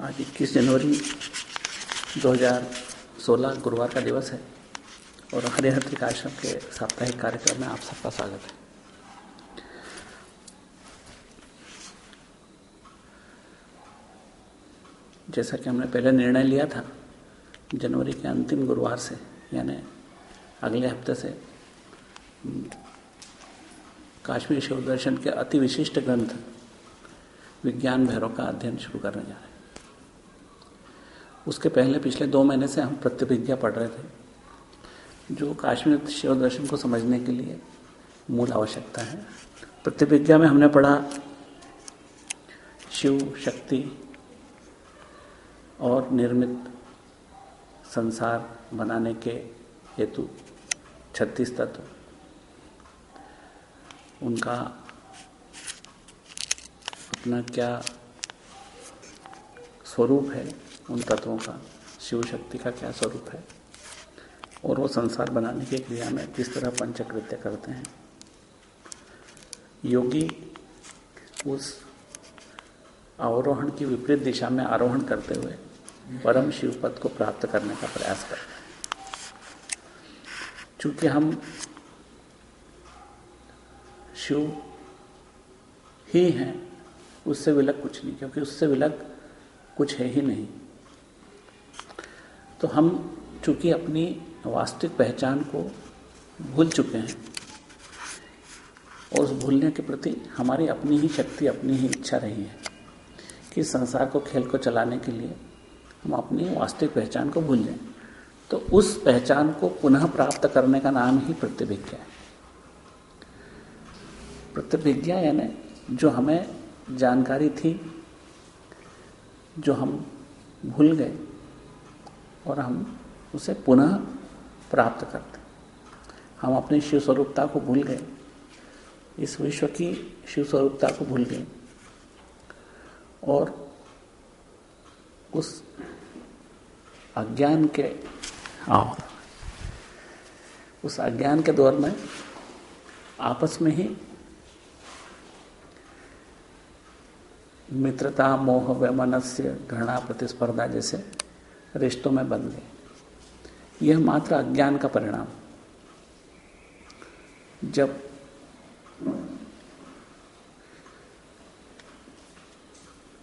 आज इक्कीस जनवरी 2016 गुरुवार का दिवस है और हरिहर आश्रम के साप्ताहिक कार्यक्रम में आप सबका स्वागत है। जैसा कि हमने पहले निर्णय लिया था, जनवरी के अंतिम गुरुवार से, यानी अगले हफ़्ते से, काश्मीर शिव दर्शन के अति विशिष्ट ग्रंथ विज्ञान भैरव का अध्ययन शुरू करने जा रहे हैं। उसके पहले पिछले दो महीने से हम प्रतिभिज्ञा पढ़ रहे थे, जो काश्मीर शिव दर्शन को समझने के लिए मूल आवश्यकता है। प्रतिभिज्ञा में हमने पढ़ा शिव शक्ति और निर्मित संसार बनाने के हेतु छत्तीस तत्व। उनका अपना क्या स्वरूप है? उन तत्वों का शिव शक्ति का क्या स्वरूप है? और वो संसार बनाने की क्रिया में किस तरह पंचकृत्य करते हैं? योगी उस अवरोहण की विपरीत दिशा में आरोहण करते हुए परम शिव पद को प्राप्त करने का प्रयास करते हैं। चूँकि हम शिव ही हैं, उससे विलग कुछ नहीं, क्योंकि उससे विलग कुछ है ही नहीं। तो हम चूँकि अपनी वास्तविक पहचान को भूल चुके हैं, और उस भूलने के प्रति हमारी अपनी ही शक्ति, अपनी ही इच्छा रही है कि संसार को, खेल को चलाने के लिए हम अपनी वास्तविक पहचान को भूल जाएँ। तो उस पहचान को पुनः प्राप्त करने का नाम ही प्रतिभिज्ञा है। प्रतिभिज्ञा यानी जो हमें जानकारी थी, जो हम भूल गए और हम उसे पुनः प्राप्त करते हम अपनी शिव स्वरूपता को भूल गए। इस विश्व की शिव स्वरूपता को भूल गए। और उस अज्ञान के उस अज्ञान के दौर में आपस में ही मित्रता मोह वैमनस्य घृणा प्रतिस्पर्धा जैसे रिश्तों में गए यह मात्र अज्ञान का परिणाम। जब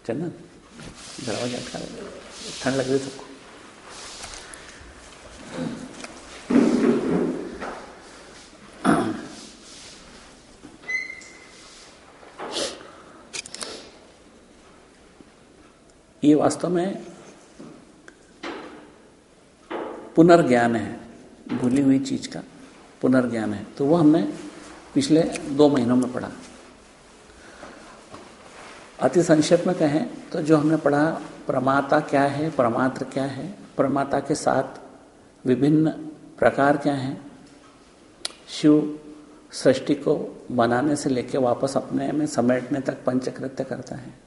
चंदन, दरवाज़ा ठंड लग रही सबको। ये वास्तव में पुनर्ज्ञान है। भूली हुई चीज़ का पुनर्ज्ञान है। तो वो हमने पिछले दो महीनों में पढ़ा। अति संक्षेप में कहें तो जो हमने पढ़ा प्रमाता क्या है, प्रमात्र क्या है प्रमाता के साथ विभिन्न प्रकार क्या हैं, शिव सृष्टि को बनाने से लेकर वापस अपने में समेटने तक, पंचकृत्य करता है।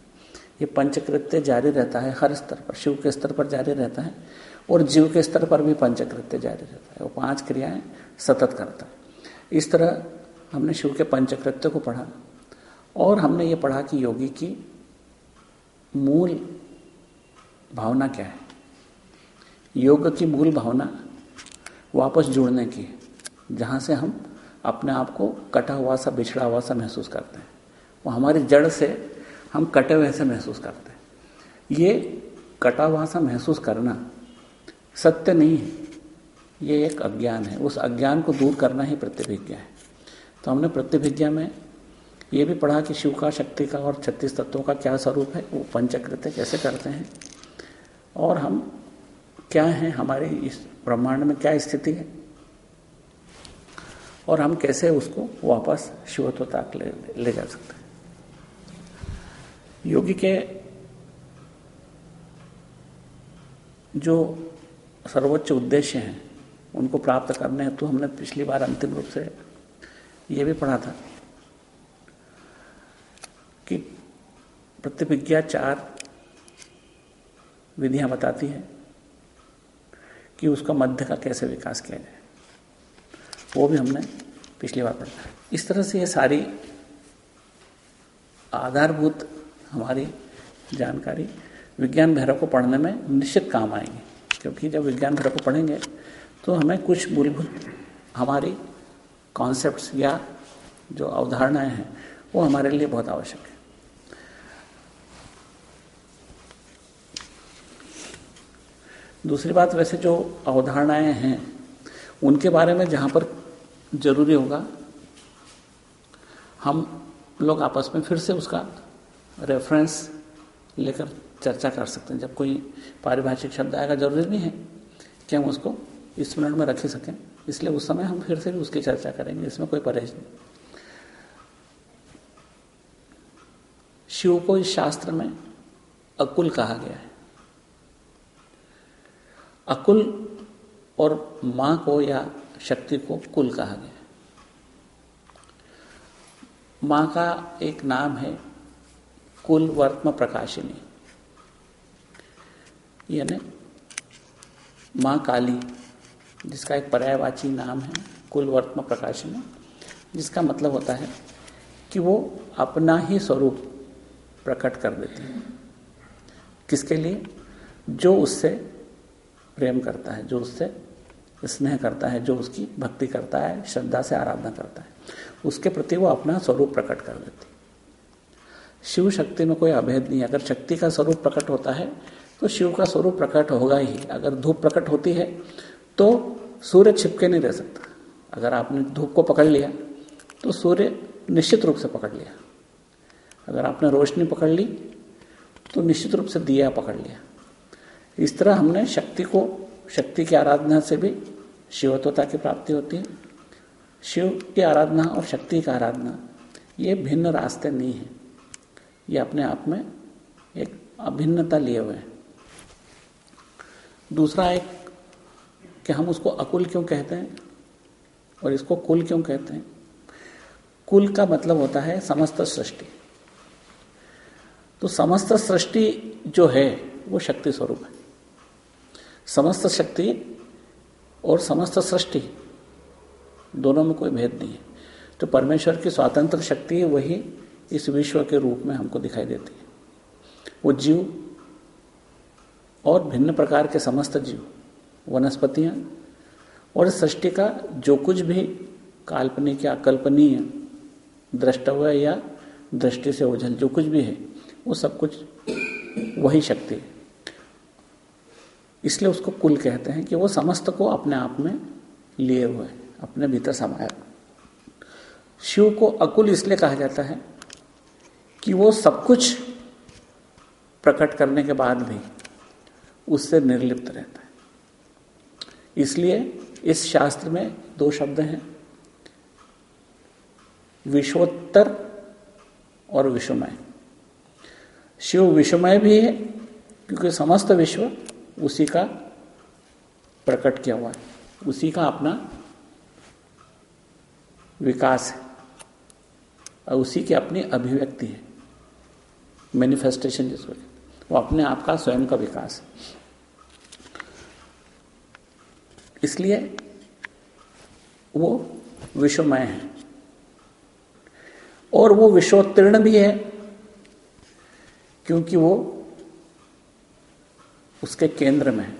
ये पंचकृत्य जारी रहता है, हर स्तर पर, शिव के स्तर पर जारी रहता है और जीव के स्तर पर भी पंचकृत्य जारी रहता है। वो पाँच क्रियाएँ सतत करता है। इस तरह हमने शिव के पंचकृत्य को पढ़ा और हमने ये पढ़ा कि योगी की मूल भावना क्या है। योग की मूल भावना वापस जुड़ने की जहाँ से हम अपने आप को कटा हुआ सा, बिछड़ा हुआ सा महसूस करते हैं। वो हमारी जड़ से हम कटे हुए से महसूस करते हैं। ये कटा हुआ सा महसूस करना सत्य नहीं है। ये एक अज्ञान है। उस अज्ञान को दूर करना ही प्रतिभिज्ञा है। तो हमने प्रतिभिज्ञा में ये भी पढ़ा कि शिव का शक्ति का और छत्तीस तत्वों का क्या स्वरूप है? वो पंचकृत्य कैसे करते हैं? और हम क्या हैं? हमारे इस ब्रह्मांड में क्या स्थिति है? और हम कैसे उसको वापस शिवत्व तक ले, ले जा सकते हैं? योगी के जो सर्वोच्च उद्देश्य हैं, उनको प्राप्त करने हेतु तो हमने पिछली बार अंतिम रूप से ये भी पढ़ा था कि प्रतिभिज्ञा चार विधियाँ बताती है कि उसका मध्य का कैसे विकास किया जाए। वो भी हमने पिछली बार पढ़ा इस तरह से ये सारी आधारभूत हमारी जानकारी। विज्ञान भैरव को पढ़ने में निश्चित काम आएँगे, क्योंकि जब विज्ञान भैरव को पढ़ेंगे तो हमें कुछ मूलभूत हमारी कॉन्सेप्ट्स या जो अवधारणाएँ हैं, वो हमारे लिए बहुत आवश्यक है। दूसरी बात, वैसे जो अवधारणाएँ हैं, उनके बारे में जहाँ पर ज़रूरी होगा, हम लोग आपस में फिर से उसका रेफरेंस लेकर चर्चा कर सकते हैं। जब कोई पारिभाषिक शब्द आएगा, ज़रूरी नहीं है कि हम उसको इस मिनट में रख ही सकें। इसलिए उस समय हम फिर से भी उसकी चर्चा करेंगे, इसमें कोई परहेज नहीं। शिव को इस शास्त्र में अकुल कहा गया है। अकुल और माँ को या शक्ति को कुल कहा गया है। माँ का एक नाम है कुल वर्तम प्रकाशिनी। यानी माँ काली, जिसका एक पर्यायवाची नाम है, कुल वर्तम प्रकाशिनी, जिसका मतलब होता है कि वो अपना ही स्वरूप प्रकट कर देती है। किसके लिए? जो उससे प्रेम करता है, जो उससे स्नेह करता है, जो उसकी भक्ति करता है, श्रद्धा से आराधना करता है, उसके प्रति वो अपना स्वरूप प्रकट कर देती शिव शक्ति में कोई अभेद नहीं अगर शक्ति का स्वरूप प्रकट होता है तो शिव का स्वरूप प्रकट होगा ही। अगर धूप प्रकट होती है तो सूर्य छिपके नहीं रह सकता। अगर आपने धूप को पकड़ लिया तो सूर्य निश्चित रूप से पकड़ लिया। अगर आपने रोशनी पकड़ ली तो निश्चित रूप से दिया पकड़ लिया। इस तरह हमने शक्ति को, शक्ति की आराधना से भी शिवत्वता की प्राप्ति होती है। शिव की आराधना और शक्ति की आराधना, ये भिन्न रास्ते नहीं है। ये अपने आप में एक अभिन्नता लिए हुए हैं। दूसरा एक कि हम उसको अकुल क्यों कहते हैं और इसको कुल क्यों कहते हैं? कुल का मतलब होता है समस्त सृष्टि। तो समस्त सृष्टि जो है, वो शक्ति स्वरूप है। समस्त शक्ति और समस्त सृष्टि दोनों में कोई भेद नहीं है। तो परमेश्वर की स्वतंत्र शक्ति वही इस विश्व के रूप में हमको दिखाई देती है। वो जीव और भिन्न प्रकार के समस्त जीव, वनस्पतियाँ और सृष्टि का जो कुछ भी काल्पनिक या अकल्पनीय द्रष्टव्य या दृष्टि से ओझल जो कुछ भी है, वो सब कुछ वही शक्ति है। इसलिए उसको कुल कहते हैं कि वो समस्त को अपने आप में लिए हुए, अपने भीतर समाया। शिव को अकुल इसलिए कहा जाता है कि वो सब कुछ प्रकट करने के बाद भी उससे निर्लिप्त रहता है। इसलिए इस शास्त्र में दो शब्द हैं, विश्वोत्तर और विश्वमय। शिव विश्वमय भी है, क्योंकि समस्त विश्व उसी का प्रकट किया हुआ है, उसी का अपना विकास है, और उसी की अपनी अभिव्यक्ति है। मैनिफेस्टेशन जिसको वो अपने आप का स्वयं का विकास है। इसलिए वो विश्वमय है। और वो विश्वोत्तीर्ण भी है, क्योंकि वो उसके केंद्र में है।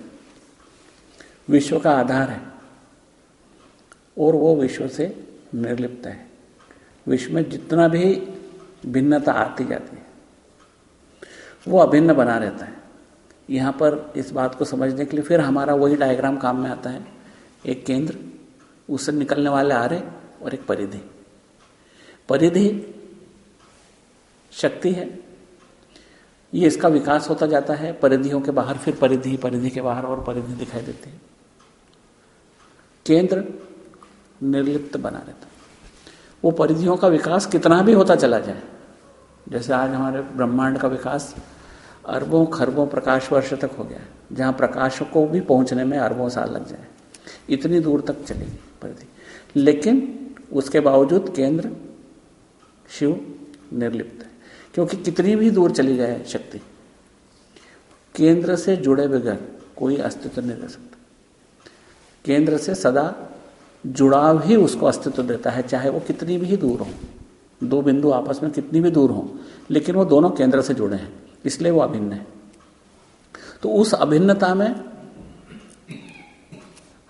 विश्व का आधार है। और वो विश्व से निर्लिप्त है। विश्व में जितना भी भिन्नता आती जाती है वो अभिन्न बना रहता है। यहाँ पर इस बात को समझने के लिए फिर हमारा वही डायग्राम काम में आता है। एक केंद्र, उससे निकलने वाले आरे और एक परिधि। परिधि शक्ति है। ये इसका विकास होता जाता है। परिधियों के बाहर फिर परिधि परिधि के बाहर और परिधि दिखाई देती है। केंद्र निर्लिप्त बना रहता है। वो परिधियों का विकास कितना भी होता चला जाए जैसे आज हमारे ब्रह्मांड का विकास अरबों खरबों प्रकाश वर्ष तक हो गया जहाँ प्रकाश को भी पहुँचने में अरबों साल लग जाए। इतनी दूर तक चलेगी परिधि लेकिन उसके बावजूद केंद्र, शिव निर्लिप्त है, क्योंकि कितनी भी दूर चली जाए शक्ति, केंद्र से जुड़े बगैर कोई अस्तित्व नहीं रह सकता। केंद्र से सदा जुड़ाव ही उसको अस्तित्व देता है, चाहे वो कितनी भी दूर हो। दो बिंदु आपस में कितनी भी दूर हो, लेकिन वो दोनों केंद्र से जुड़े हैं, इसलिए वो अभिन्न है। तो उस अभिन्नता में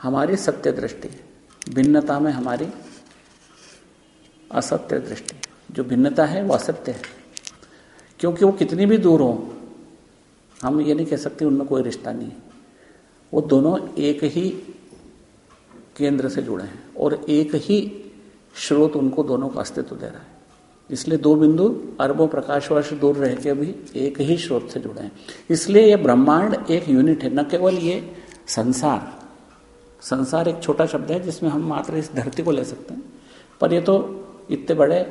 हमारी सत्य दृष्टि, भिन्नता में हमारी असत्य दृष्टि। जो भिन्नता है, वो असत्य है। क्योंकि वो कितनी भी दूर हो, हम ये नहीं कह सकते उनमें कोई रिश्ता नहीं है। वो दोनों एक ही केंद्र से जुड़े हैं और एक ही स्रोत उनको दोनों का अस्तित्व दे रहा है। इसलिए दो बिंदु अरबों प्रकाश वर्ष दूर रह के भी एक ही स्रोत से जुड़े हैं। इसलिए यह ब्रह्मांड एक यूनिट है, न केवल ये संसार। संसार एक छोटा शब्द है जिसमें हम मात्र इस धरती को ले सकते हैं, पर ये तो इतने बड़े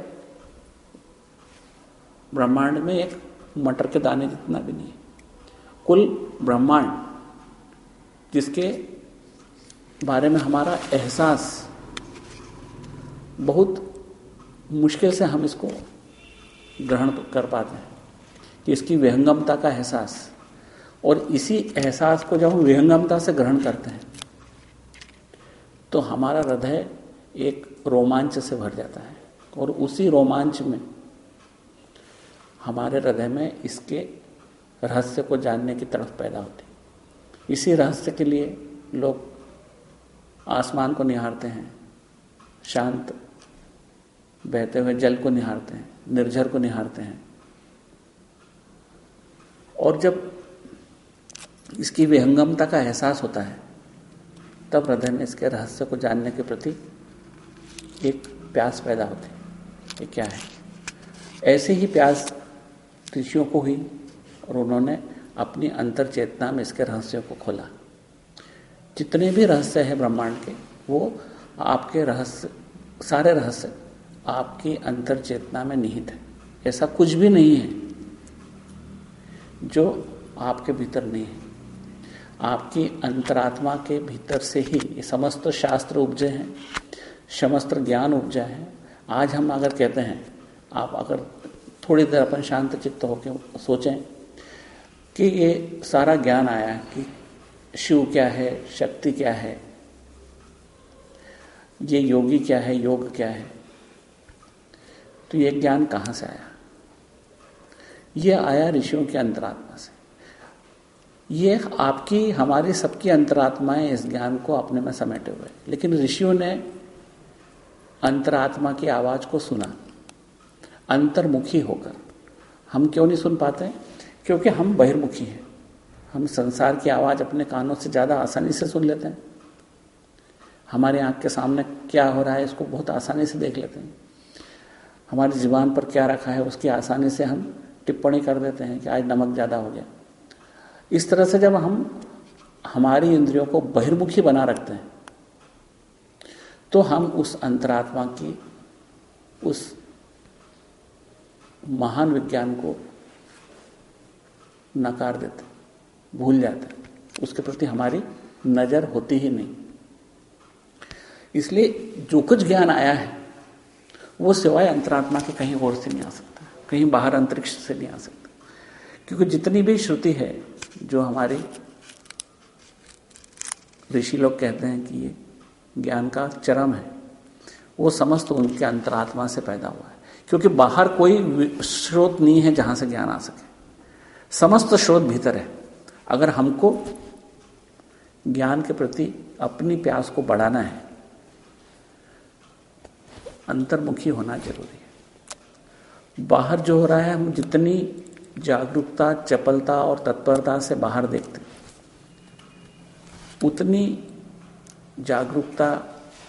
ब्रह्मांड में एक मटर के दाने जितना भी नहीं कुल ब्रह्मांड जिसके बारे में हमारा एहसास बहुत मुश्किल से हम इसको ग्रहण कर पाते हैं। कि इसकी विहंगमता का एहसास। और इसी एहसास को जब हम विहंगमता से ग्रहण करते हैं तो हमारा हृदय एक रोमांच से भर जाता है। और उसी रोमांच में हमारे हृदय में इसके रहस्य को जानने की तरफ़ पैदा होती इसी रहस्य के लिए लोग आसमान को निहारते हैं। शांत बहते हुए जल को निहारते हैं, निर्झर को निहारते हैं। और जब इसकी विहंगमता का एहसास होता है, तब हृदय में इसके रहस्य को जानने के प्रति एक प्यास पैदा होती है ये क्या है। ऐसे ही प्यास ऋषियों को हुई और उन्होंने अपनी अंतर चेतना में इसके रहस्यों को खोला। जितने भी रहस्य हैं ब्रह्मांड के, वो आपके रहस्य, सारे रहस्य आपकी अंतर चेतना में निहित है। ऐसा कुछ भी नहीं है जो आपके भीतर नहीं है। आपकी अंतरात्मा के भीतर से ही ये समस्त शास्त्र उपजे हैं, समस्त ज्ञान उपजा है। आज हम अगर कहते हैं, आप अगर थोड़ी देर अपन शांत चित्त होकर सोचें कि ये सारा ज्ञान आया कि शिव क्या है, शक्ति क्या है, ये योगी क्या है, योग क्या है तो ये ज्ञान कहाँ से आया? ये आया ऋषियों की अंतरात्मा से। ये आपकी, हमारी सबकी अंतरात्माएँ इस ज्ञान को अपने में समेटे हुए लेकिन ऋषियों ने अंतरात्मा की आवाज़ को सुना। अंतर्मुखी होकर। हम क्यों नहीं सुन पाते? क्योंकि हम बहिर्मुखी हैं। हम संसार की आवाज़ अपने कानों से ज़्यादा आसानी से सुन लेते हैं। हमारे आँख के सामने क्या हो रहा है, इसको बहुत आसानी से देख लेते हैं। हमारी ज़ुबान पर क्या रखा है, उसकी आसानी से हम टिप्पणी कर देते हैं कि आज नमक ज़्यादा हो गया। इस तरह से जब हम हमारी इंद्रियों को बहिर्मुखी बना रखते हैं तो हम उस अंतरात्मा की, उस महान विज्ञान को नकार देते भूल जाते उसके प्रति हमारी नज़र होती ही नहीं। इसलिए जो कुछ ज्ञान आया है वो सिवाय अंतरात्मा के कहीं और से नहीं आ सकता, कहीं बाहर अंतरिक्ष से नहीं आ सकता। क्योंकि जितनी भी श्रुति है जो हमारी ऋषि लोग कहते हैं कि ये ज्ञान का चरम है, वो समस्त उनके अंतरात्मा से पैदा हुआ है। क्योंकि बाहर कोई स्रोत नहीं है जहाँ से ज्ञान आ सके। समस्त स्रोत भीतर है। अगर हमको ज्ञान के प्रति अपनी प्यास को बढ़ाना है अंतर्मुखी होना ज़रूरी है। बाहर जो हो रहा है, हम जितनी जागरूकता, चपलता और तत्परता से बाहर देखते उतनी जागरूकता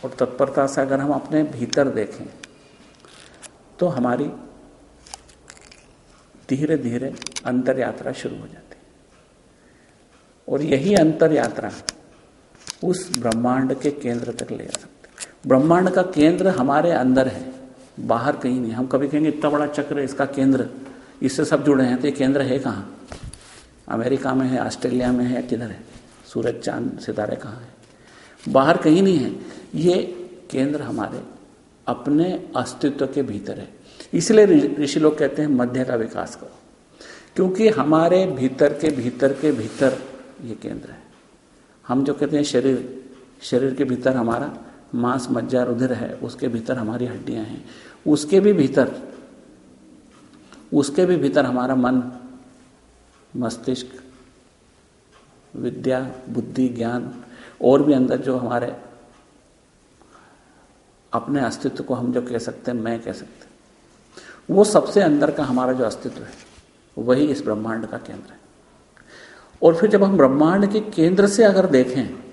और तत्परता से अगर हम अपने भीतर देखें तो हमारी धीरे धीरे अंतर यात्रा शुरू हो जाती है। और यही अंतर यात्रा उस ब्रह्मांड के केंद्र तक ले जा सकती ब्रह्मांड का केंद्र हमारे अंदर है, बाहर कहीं नहीं। हम कभी कहेंगे, इतना बड़ा चक्र इसका केंद्र, इससे सब जुड़े हैं तो ये केंद्र है कहाँ? अमेरिका में है, ऑस्ट्रेलिया में है या किधर है? सूरज, चाँद, सितारे कहाँ है? बाहर कहीं नहीं है। ये केंद्र हमारे अपने अस्तित्व के भीतर है। इसलिए ऋषि लोग कहते हैं, मध्य का विकास करो। क्योंकि हमारे भीतर के भीतर के भीतर ये केंद्र है। हम जो कहते हैं, शरीर शरीर के भीतर हमारा मांस मज्जा रुधिर है, उसके भीतर हमारी हड्डियाँ हैं। उसके भी भीतर, उसके भी भीतर हमारा मन, मस्तिष्क, विद्या, बुद्धि, ज्ञान, और भी अंदर जो हमारे अपने अस्तित्व को हम जो कह सकते हैं, मैं कह सकते हैं। वो सबसे अंदर का हमारा जो अस्तित्व है, वही इस ब्रह्मांड का केंद्र है। और फिर जब हम ब्रह्मांड के केंद्र से अगर देखें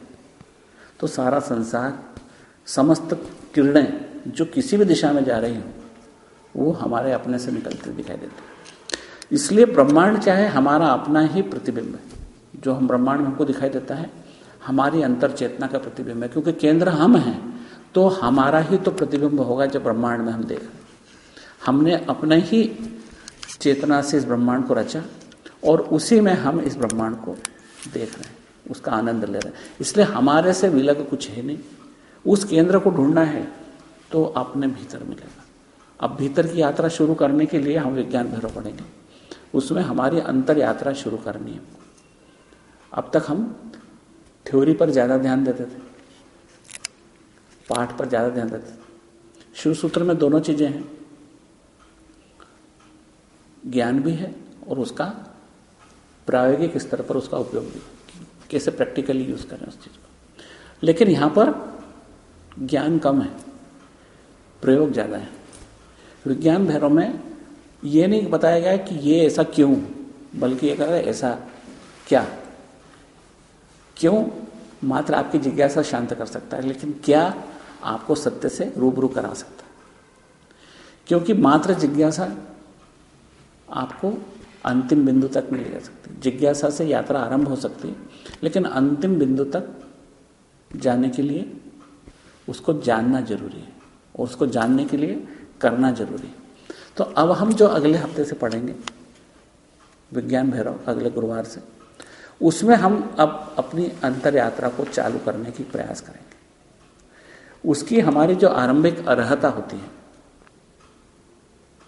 तो सारा संसार समस्त किरणें जो किसी भी दिशा में जा रही हों, वो हमारे अपने से निकलते दिखाई देते हैं। इसलिए ब्रह्मांड चाहे हमारा अपना ही प्रतिबिंब है, जो हम ब्रह्मांड में हमको दिखाई देता है, हमारी अंतर चेतना का प्रतिबिंब है। क्योंकि केंद्र हम हैं तो हमारा ही तो प्रतिबिंब होगा जब ब्रह्मांड में हम देख। रहे हमने अपने ही चेतना से इस ब्रह्मांड को रचा और उसी में हम इस ब्रह्मांड को देख रहे हैं, उसका आनंद ले रहे हैं। इसलिए हमारे से विलग कुछ है नहीं। उस केंद्र को ढूंढना है तो अपने भीतर मिलेगा। अब भीतर की यात्रा शुरू करने के लिए हम विज्ञान भैरव पढ़ेंगे उसमें हमारी अंतर यात्रा शुरू करनी है। अब तक हम थ्योरी पर ज़्यादा ध्यान देते थे, पाठ पर ज़्यादा ध्यान देते थे। शिव सूत्र में दोनों चीज़ें हैं। ज्ञान भी है और उसका प्रायोगिक स्तर पर उसका उपयोग भी कैसे प्रैक्टिकली यूज़ करें उस चीज़ को? लेकिन यहाँ पर ज्ञान कम है, प्रयोग ज़्यादा है। विज्ञान भैरव में ये नहीं बताया गया कि ये ऐसा क्यों, बल्कि ये कह ऐसा क्या? क्यों मात्र आपकी जिज्ञासा शांत कर सकता है, लेकिन क्या आपको सत्य से रूबरू करा सकता है? क्योंकि मात्र जिज्ञासा आपको अंतिम बिंदु तक नहीं ले जा सकती। जिज्ञासा से यात्रा आरंभ हो सकती है लेकिन अंतिम बिंदु तक जाने के लिए उसको जानना ज़रूरी है और उसको जानने के लिए करना ज़रूरी है। तो अब हम जो अगले हफ़्ते से पढ़ेंगे, विज्ञान भैरव, अगले गुरुवार से, उसमें हम अब अपनी अंतर यात्रा को चालू करने की प्रयास करेंगे। उसकी हमारी जो आरंभिक अर्हता होती है,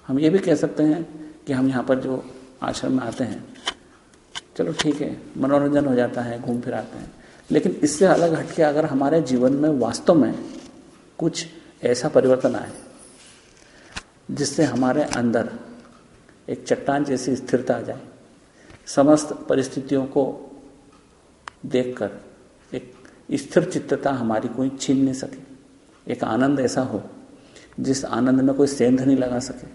हम ये भी कह सकते हैं कि हम यहाँ पर जो आश्रम में आते हैं, चलो ठीक है, मनोरंजन हो जाता है, घूम फिर आते हैं। लेकिन इससे अलग हटके अगर हमारे जीवन में वास्तव में कुछ ऐसा परिवर्तन आए, जिससे हमारे अंदर एक चट्टान जैसी स्थिरता आ जाए, समस्त परिस्थितियों को देखकर एक स्थिर चित्तता हमारी कोई छीन नहीं सके, एक आनंद ऐसा हो, जिस आनंद में कोई सेंध नहीं लगा सके।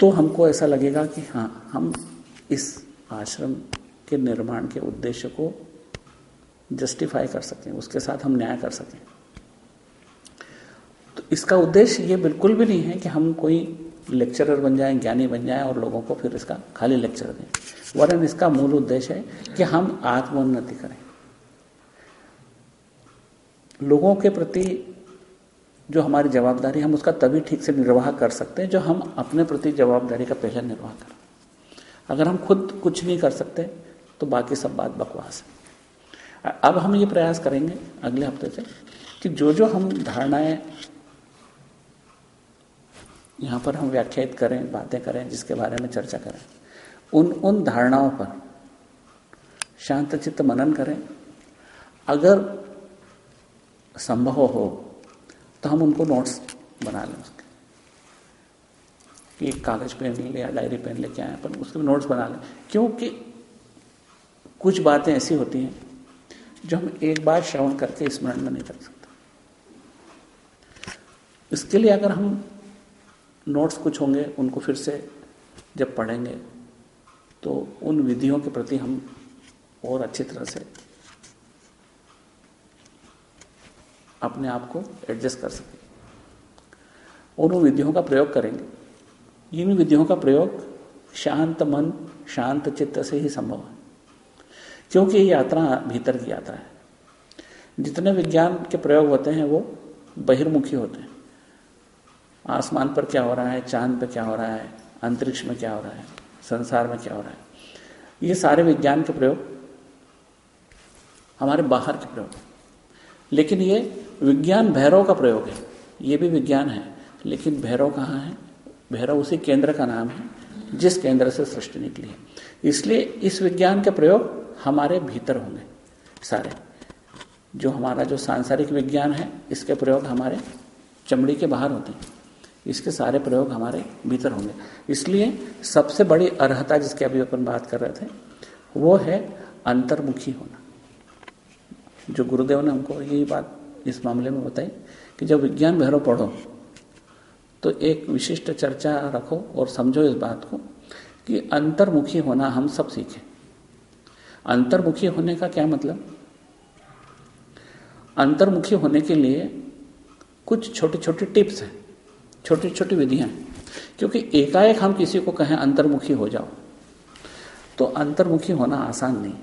तो हमको ऐसा लगेगा कि हाँ हम इस आश्रम के निर्माण के उद्देश्य को जस्टिफाई कर सकें, उसके साथ हम न्याय कर सकें। तो इसका उद्देश्य ये बिल्कुल भी नहीं है कि हम कोई लेक्चरर बन जाएँ, ज्ञानी बन जाएँ और लोगों को फिर इसका खाली लेक्चर दें। वरन इसका मूल उद्देश्य है कि हम आत्मोन्नति करें। लोगों के प्रति जो हमारी जवाबदारी हम उसका तभी ठीक से निर्वाह कर सकते हैं जो हम अपने प्रति जवाबदारी का पहले निर्वाह करें। अगर हम खुद कुछ नहीं कर सकते तो बाकी सब बात बकवास है। अब हम ये प्रयास करेंगे अगले हफ़्ते से कि जो जो हम धारणाएँ यहाँ पर हम व्याख्यात करें, बातें करें, जिसके बारे में चर्चा करें, उन उन धारणाओं पर शांत चित्त मनन करें। अगर संभव हो तो हम उनको नोट्स बना लें उसके। कि कागज़ पेन ले या डायरी पेन लेके आए, अपन उसके नोट्स बना लें। क्योंकि कुछ बातें ऐसी होती हैं जो हम एक बार श्रवण करके स्मरण में नहीं कर सकते। इसके लिए अगर हम नोट्स कुछ होंगे, उनको फिर से जब पढ़ेंगे तो उन विधियों के प्रति हम और अच्छी तरह से अपने आप को एडजस्ट कर सकें। और उन विधियों का प्रयोग करेंगे। इन विधियों का प्रयोग शांत मन, शांत चित्त से ही संभव है। क्योंकि ये यात्रा भीतर की यात्रा है। जितने विज्ञान के प्रयोग होते हैं, वो बहिर्मुखी होते हैं। आसमान पर क्या हो रहा है, चाँद पर क्या हो रहा है, अंतरिक्ष में क्या हो रहा है, संसार में क्या हो रहा है, ये सारे विज्ञान के प्रयोग, हमारे बाहर के प्रयोग लेकिन ये विज्ञान भैरव का प्रयोग है। ये भी विज्ञान है, लेकिन भैरव कहाँ है? भैरव उसी केंद्र का नाम है, जिस केंद्र से सृष्टि निकली है। इसलिए इस विज्ञान के प्रयोग हमारे भीतर होंगे, सारे। जो हमारा जो सांसारिक विज्ञान है, इसके प्रयोग हमारे चमड़ी के बाहर होते हैं। इसके सारे प्रयोग हमारे भीतर होंगे। इसलिए सबसे बड़ी अर्हता जिसकी अभी अपन बात कर रहे थे, वो है अंतर्मुखी होना। जो गुरुदेव ने हमको यही बात इस मामले में बताई कि जब विज्ञान भैरव पढ़ो तो एक विशिष्ट चर्चा रखो और समझो इस बात को कि अंतर्मुखी होना हम सब सीखें। अंतर्मुखी होने का क्या मतलब? अंतर्मुखी होने के लिए कुछ छोटे छोटे टिप्स हैं छोटी छोटी विधियाँ हैं। क्योंकि एकाएक हम किसी को कहें अंतर्मुखी हो जाओ तो अंतर्मुखी होना आसान नहीं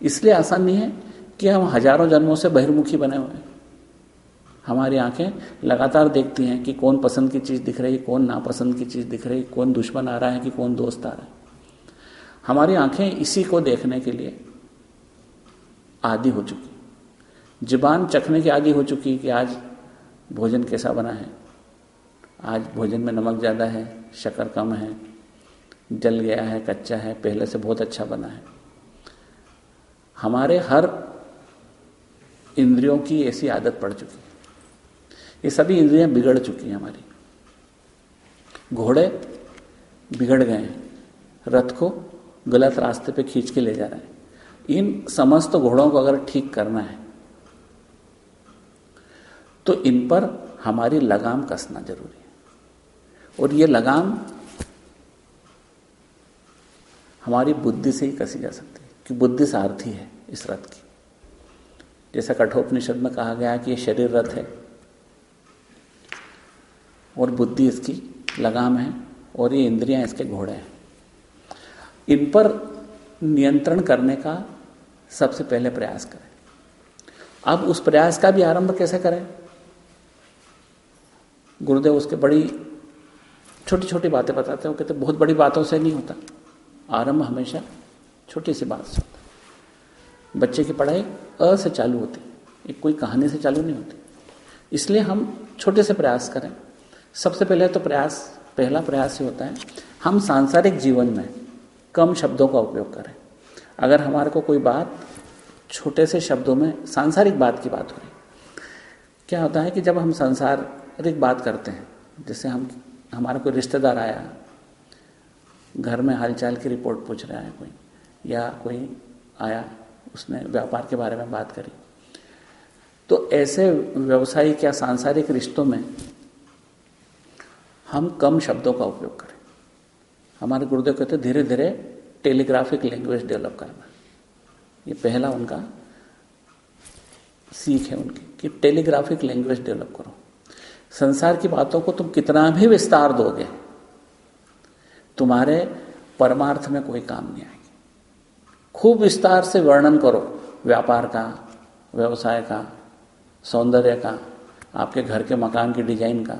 इसलिए आसान नहीं है कि हम हज़ारों जन्मों से बहिर्मुखी बने हुए हैं। हमारी आँखें लगातार देखती हैं कि कौन पसंद की चीज़ दिख रही कौन नापसंद की चीज़ दिख रही कौन दुश्मन आ रहा है कि कौन दोस्त आ रहा है। हमारी आँखें इसी को देखने के लिए आदि हो चुकी ज़ुबान चखने की आदि हो चुकी कि आज भोजन कैसा बना है। आज भोजन में नमक ज़्यादा है, शक्कर कम है, जल गया है, कच्चा है, पहले से बहुत अच्छा बना है। हमारे हर इंद्रियों की ऐसी आदत पड़ चुकी है। ये सभी इंद्रियाँ बिगड़ चुकी हैं हमारी। घोड़े बिगड़ गए हैं, रथ को गलत रास्ते पे खींच के ले जा रहे हैं। इन समस्त घोड़ों को अगर ठीक करना है तो इन पर हमारी लगाम कसना ज़रूरी है। और ये लगाम हमारी बुद्धि से ही कसी जा सकती है, कि बुद्धि सारथी है इस रथ की। जैसा कठोपनिषद में कहा गया कि ये शरीर रथ है। और बुद्धि इसकी लगाम है और ये इंद्रियाँ इसके घोड़े हैं। इन पर नियंत्रण करने का सबसे पहले प्रयास करें। अब उस प्रयास का भी आरंभ कैसे करें? गुरुदेव उसके बड़ी छोटी छोटी बातें बताते हो कहते बहुत बड़ी बातों से नहीं होता। आरंभ हमेशा छोटी सी बात से होता बच्चे की पढ़ाई अ से चालू होती एक कोई कहानी से चालू नहीं होती। इसलिए हम छोटे से प्रयास करें। सबसे पहले तो प्रयास, पहला प्रयास ही होता है, हम सांसारिक जीवन में कम शब्दों का उपयोग करें। अगर हमारे को कोई बात, छोटे से शब्दों में सांसारिक बात की बात हो रही, क्या होता है कि जब हम सांसारिक बात करते हैं, जैसे हम, हमारा कोई रिश्तेदार आया, घर में हालचाल की रिपोर्ट पूछ रहा है कोई, या कोई आया, उसने व्यापार के बारे में बात करी तो ऐसे व्यवसायिक या सांसारिक रिश्तों में हम कम शब्दों का उपयोग करें। हमारे गुरुदेव कहते धीरे धीरे टेलीग्राफिक लैंग्वेज डेवलप करना ये पहला उनका सीख है उनकी, कि टेलीग्राफिक लैंग्वेज डेवलप करो। संसार की बातों को तुम कितना भी विस्तार दोगे, तुम्हारे परमार्थ में कोई काम नहीं आएगी। खूब विस्तार से वर्णन करो, व्यापार का, व्यवसाय का, सौंदर्य का, आपके घर के मकान की डिज़ाइन का।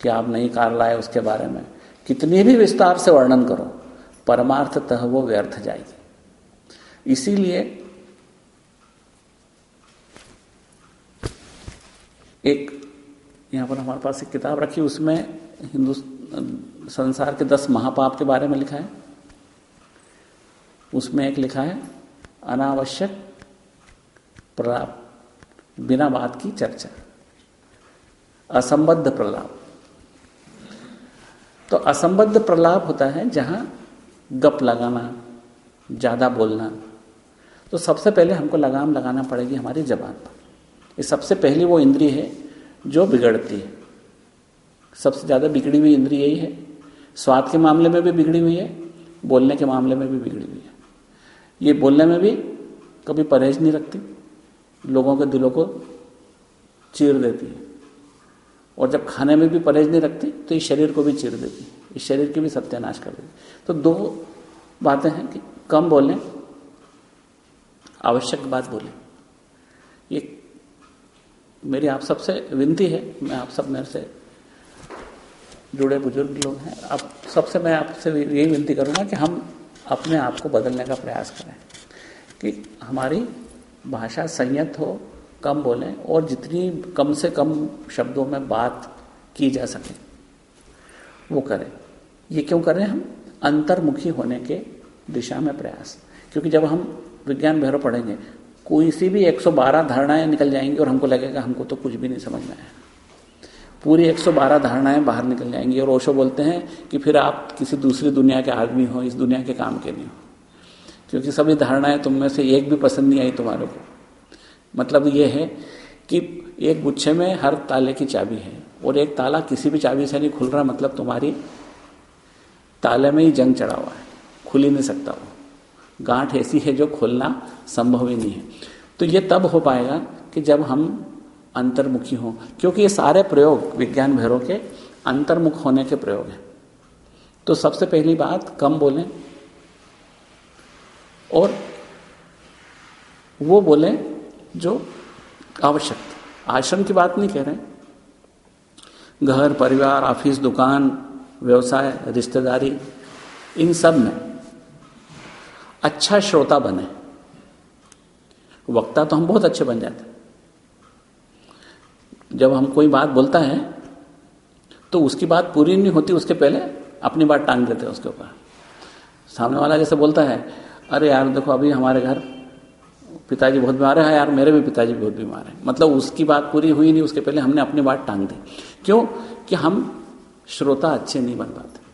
कि आप नहीं कार लाए उसके बारे में। कितनी भी विस्तार से वर्णन करो परमार्थतः वो व्यर्थ जाएगी। इसीलिए एक, यहाँ पर हमारे पास एक किताब रखी, उसमें हिंदू संसार के दस महापाप के बारे में लिखा है। उसमें एक लिखा है, अनावश्यक प्रलाप, बिना बात की चर्चा, असंबद्ध प्रलाप। तो असंबद्ध प्रलाप होता है जहाँ गप लगाना, ज़्यादा बोलना। तो सबसे पहले हमको लगाम लगाना पड़ेगी हमारी जबान पर। ये सबसे पहली वो इंद्री है जो बिगड़ती है। सबसे ज़्यादा बिगड़ी हुई इंद्री यही है। स्वाद के मामले में भी बिगड़ी हुई है, बोलने के मामले में भी बिगड़ी हुई है। ये बोलने में भी कभी परहेज नहीं रखती, लोगों के दिलों को चीर देती है। और जब खाने में भी परहेज नहीं रखती तो इस शरीर को भी चीर देती इस शरीर की भी सत्यानाश कर देती तो दो बातें हैं कि कम बोलें, आवश्यक बात बोलें। ये मेरी आप सबसे विनती है, मैं आप सब मेरे से जुड़े बुज़ुर्ग लोग हैं। अब सबसे मैं आपसे यही विनती करूँगा कि हम अपने आप को बदलने का प्रयास करें कि हमारी भाषा संयत हो कम बोलें और जितनी कम से कम शब्दों में बात की जा सके। वो करें। ये क्यों करें हम? अंतर्मुखी होने के दिशा में प्रयास। क्योंकि जब हम विज्ञान भैरव पढ़ेंगे, कोई सी भी 112 धारणाएँ निकल जाएँगी और हमको लगेगा, हमको तो कुछ भी नहीं समझ में आया। पूरी 112 धारणाएँ बाहर निकल जाएँगी और ओशो बोलते हैं कि फिर आप किसी दूसरी दुनिया के आदमी हो, इस दुनिया के काम के नहीं हो। क्योंकि सभी धारणाएँ तुम में से एक भी पसंद नहीं आई तुम्हारे को। मतलब ये है कि एक गुच्छे में हर ताले की चाबी है और एक ताला किसी भी चाबी से नहीं खुल रहा मतलब तुम्हारी ताले में ही जंग चढ़ा हुआ है, खुल ही नहीं सकता वो। गांठ ऐसी है जो खोलना संभव ही नहीं है। तो ये तब हो पाएगा कि जब हम अंतर्मुखी हों, क्योंकि ये सारे प्रयोग विज्ञान भैरव के अंतर्मुख होने के प्रयोग हैं। तो सबसे पहली बात, कम बोलें और वो बोले जो आवश्यक थे। आश्रम की बात नहीं कह रहे घर, परिवार, ऑफ़िस, दुकान, व्यवसाय, रिश्तेदारी, इन सब में अच्छा श्रोता बने। वक्ता तो हम बहुत अच्छे बन जाते जब हम कोई बात बोलता है तो उसकी बात पूरी नहीं होती, उसके पहले अपनी बात टांग देते हैं उसके ऊपर। सामने वाला जैसे बोलता है, अरे यार, देखो, अभी हमारे घर पिताजी बहुत बीमार है, यार मेरे भी पिताजी बहुत बीमार है। मतलब उसकी बात पूरी हुई नहीं, उसके पहले हमने अपनी बात टांग दी। क्यों? कि हम श्रोता अच्छे नहीं बन पाते।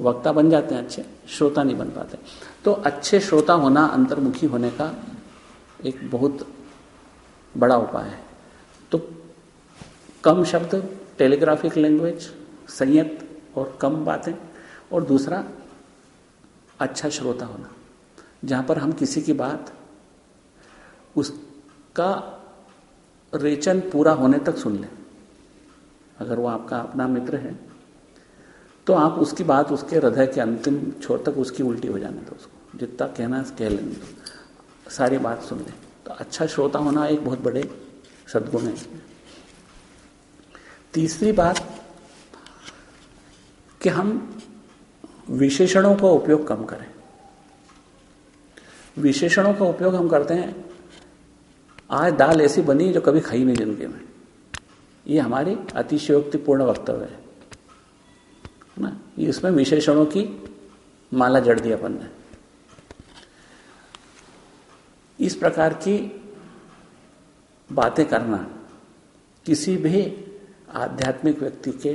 वक्ता बन जाते हैं अच्छे, श्रोता नहीं बन पाते। तो अच्छे श्रोता होना अंतर्मुखी होने का एक बहुत बड़ा उपाय है। तो कम शब्द, टेलीग्राफिक लैंग्वेज, संयत और कम बातें, और दूसरा अच्छा श्रोता होना। जहाँ पर हम किसी की बात उसका रेचन पूरा होने तक सुन लें। अगर वो आपका अपना मित्र है तो आप उसकी बात उसके हृदय के अंतिम छोर तक उसकी उल्टी हो जाने दो उसको। जितना कहना कह लेने दो। सारी बात सुन लें। तो अच्छा श्रोता होना एक बहुत बड़े सदगुण है। तीसरी बात, कि हम विशेषणों का उपयोग कम करें। विशेषणों का उपयोग हम करते हैं आज दाल ऐसी बनी जो कभी खाई नहीं ज़िंदगी में। ये हमारी अतिशयोक्तिपूर्ण वक्तव्य है। ना? ये इसमें विशेषणों की माला जड़ दी अपन ने। इस प्रकार की बातें करना किसी भी आध्यात्मिक व्यक्ति के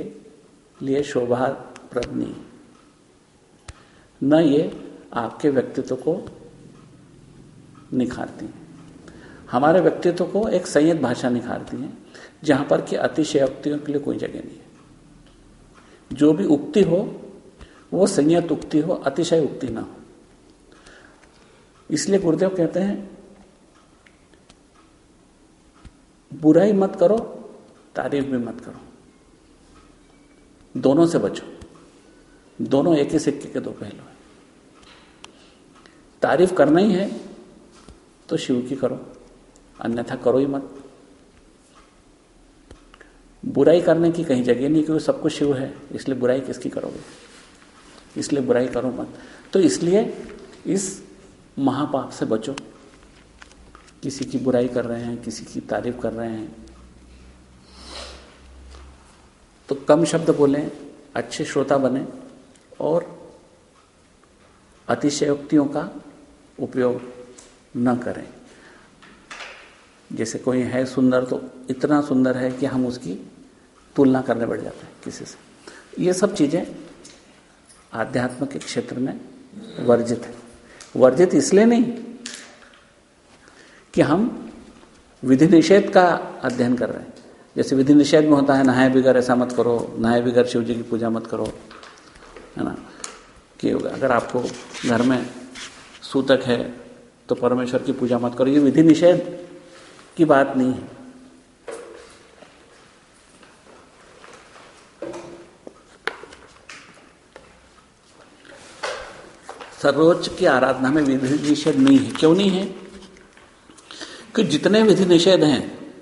लिए शोभाप्रद नहीं न ये आपके व्यक्तित्व को निखारती। हमारे व्यक्तित्व को एक संयत भाषा निखारती है, जहाँ पर कि अतिशयोक्तियों के लिए कोई जगह नहीं है। जो भी उक्ति हो, वो संयत उक्ति हो, अतिशय उक्ति ना हो। इसलिए गुरुदेव कहते हैं, बुराई मत करो, तारीफ़ भी मत करो। दोनों से बचो। दोनों एक ही सिक्के के दो पहलू हैं। तारीफ़ करना ही है तो शिव की करो। अन्यथा करो ही मत। बुराई करने की कहीं जगह नहीं, क्योंकि सब कुछ शिव है, इसलिए बुराई किसकी करोगे? इसलिए बुराई करो मत। तो इसलिए इस महापाप से बचो। किसी की बुराई कर रहे हैं, किसी की तारीफ़ कर रहे हैं। तो कम शब्द बोलें, अच्छे श्रोता बने और अतिशयोक्तियों का उपयोग न करें। जैसे कोई है सुंदर तो इतना सुंदर है कि हम उसकी तुलना करने बैठ जाते हैं किसी से। ये सब चीज़ें आध्यात्म के क्षेत्र में वर्जित है। वर्जित इसलिए नहीं कि हम विधि निषेध का अध्ययन कर रहे हैं। जैसे विधि निषेध में होता है, नहाए बिगर ऐसा मत करो, नहाए बिगर शिव जी की पूजा मत करो, है ना? कि अगर आपको घर में सूतक है तो परमेश्वर की पूजा मत करो। ये विधि निषेध की बात नहीं है। सर्वोच्च की आराधना में विधि निषेध नहीं है। क्यों नहीं है? कि जितने विधि निषेध हैं,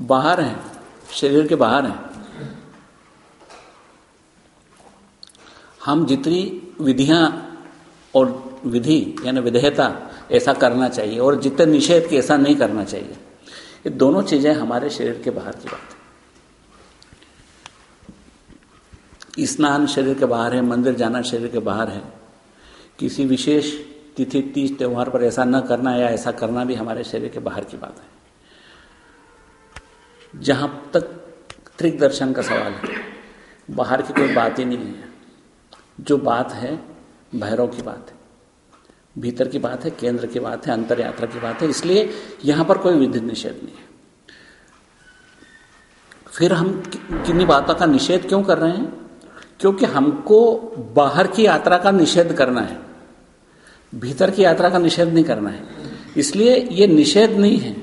बाहर हैं, शरीर के बाहर हैं, हम जितनी विधियाँ और विधि, यानी विधेयता ऐसा करना चाहिए और जितने निषेध की ऐसा नहीं करना चाहिए। ये दोनों चीज़ें हमारे शरीर के बाहर की बात है। स्नान शरीर के बाहर है, मंदिर जाना शरीर के बाहर है। किसी विशेष तिथि, तीज त्योहार पर ऐसा न करना या ऐसा करना भी हमारे शरीर के बाहर की बात है। जहाँ तक त्रिक दर्शन का सवाल है, बाहर की कोई बात ही नहीं है। जो बात है, भैरव की बात है। भीतर की बात है, केंद्र की बात है, अंतर यात्रा की बात है, इसलिए यहाँ पर कोई विधि निषेध नहीं है। फिर हम किन्हीं बातों का निषेध क्यों कर रहे हैं? क्योंकि हमको बाहर की यात्रा का निषेध करना है। भीतर की यात्रा का निषेध नहीं करना है। इसलिए ये निषेध नहीं है।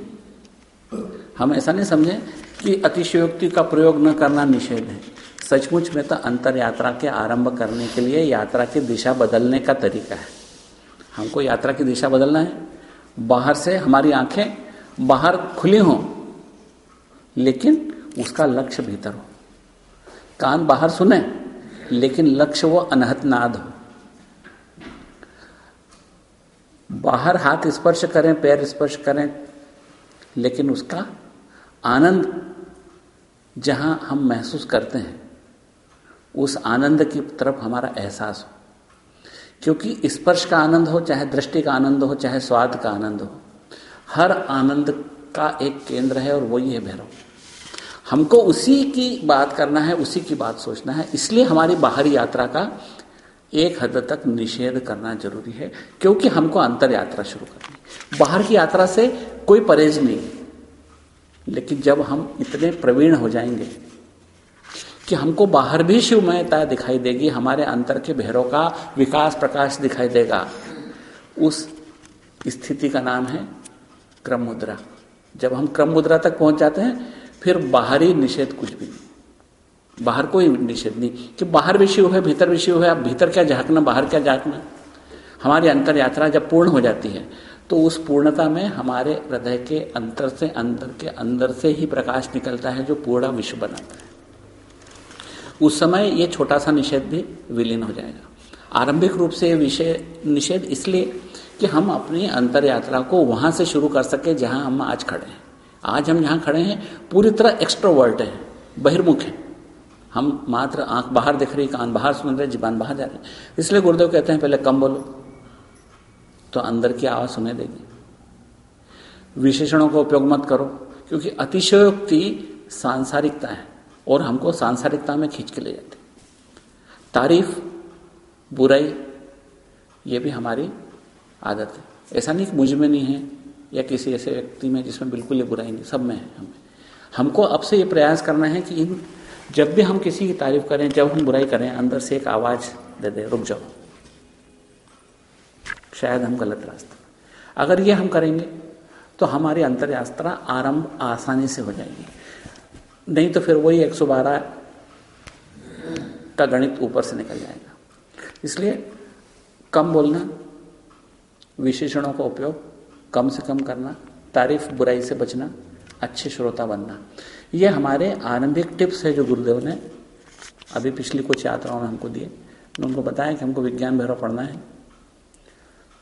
हम ऐसा नहीं समझे कि अतिशयोक्ति का प्रयोग न करना निषेध है। सचमुच में तो अंतर यात्रा के आरंभ करने के लिए यात्रा की दिशा बदलने का तरीका है। हमको यात्रा की दिशा बदलना है। बाहर से हमारी आँखें बाहर खुली हों, लेकिन उसका लक्ष्य भीतर हो। कान बाहर सुने, लेकिन लक्ष्य वो अनहत नाद हो। बाहर हाथ स्पर्श करें, पैर स्पर्श करें, लेकिन उसका आनंद जहाँ हम महसूस करते हैं, उस आनंद की तरफ़ हमारा एहसास हो। क्योंकि स्पर्श का आनंद हो, चाहे दृष्टि का आनंद हो, चाहे स्वाद का आनंद हो, हर आनंद का एक केंद्र है और वही है भैरव। हमको उसी की बात करना है, उसी की बात सोचना है। इसलिए हमारी बाहरी यात्रा का एक हद तक निषेध करना ज़रूरी है, क्योंकि हमको अंतर यात्रा शुरू करनी बाहर की यात्रा से कोई परहेज नहीं लेकिन जब हम इतने प्रवीण हो जाएँगे कि हमको बाहर भी शिवमयता दिखाई देगी, हमारे अंतर के भैरों का विकास प्रकाश दिखाई देगा। उस स्थिति का नाम है क्रम मुद्रा जब हम क्रम मुद्रा तक पहुँच जाते हैं, फिर बाहरी निषेध कुछ भी बाहर कोई निषेध नहीं कि बाहर भी शिव है, भीतर भी शिव है, अब भीतर क्या झांकना, बाहर क्या झांकना? हमारी अंतर यात्रा जब पूर्ण हो जाती है तो उस पूर्णता में हमारे हृदय के अंतर से अंतर के अंदर से ही प्रकाश निकलता है, जो पूरा विश्व बनाता है। उस समय ये छोटा सा निषेध भी विलीन हो जाएगा। आरंभिक रूप से ये विषय, निषेध इसलिए कि हम अपनी अंतर यात्रा को वहाँ से शुरू कर सके जहाँ हम आज खड़े हैं। आज हम यहाँ खड़े हैं, पूरी तरह एक्स्ट्रोवर्ट हैं, बहिर्मुख हैं। हम मात्र आँख बाहर दिख रही, कान बाहर सुन रहे, जीवान बाहर जा रहे हैं। इसलिए गुरुदेव कहते हैं, पहले कम बोलो तो अंदर की आवाज़ सुने देगी। विशेषणों का उपयोग मत करो, क्योंकि अतिशयोक्ति सांसारिकता है। और हमको सांसारिकता में खींच के ले जाते। तारीफ़, बुराई, ये भी हमारी आदत है। ऐसा नहीं कि मुझमें नहीं है या किसी ऐसे व्यक्ति में जिसमें बिल्कुल ये बुराई नहीं, सब में है हमें। हमको अब से ये प्रयास करना है कि इन, जब भी हम किसी की तारीफ़ करें, जब हम बुराई करें, अंदर से एक आवाज़ दे दे, रुक जाओ। शायद हम गलत रास्ते। अगर ये हम करेंगे तो हमारी अंतर यात्रा आरंभ आसानी से हो जाएगी। नहीं तो फिर वही एक सौ बारह का गणित ऊपर से निकल जाएगा। इसलिए कम बोलना, विशेषणों का उपयोग, कम से कम करना, तारीफ़ बुराई से बचना, अच्छे श्रोता बनना। ये हमारे आरंभिक टिप्स है जो गुरुदेव ने अभी पिछली कुछ यात्राओं में हमको दिए। उनको बताया कि हमको विज्ञान भैरव पढ़ना है।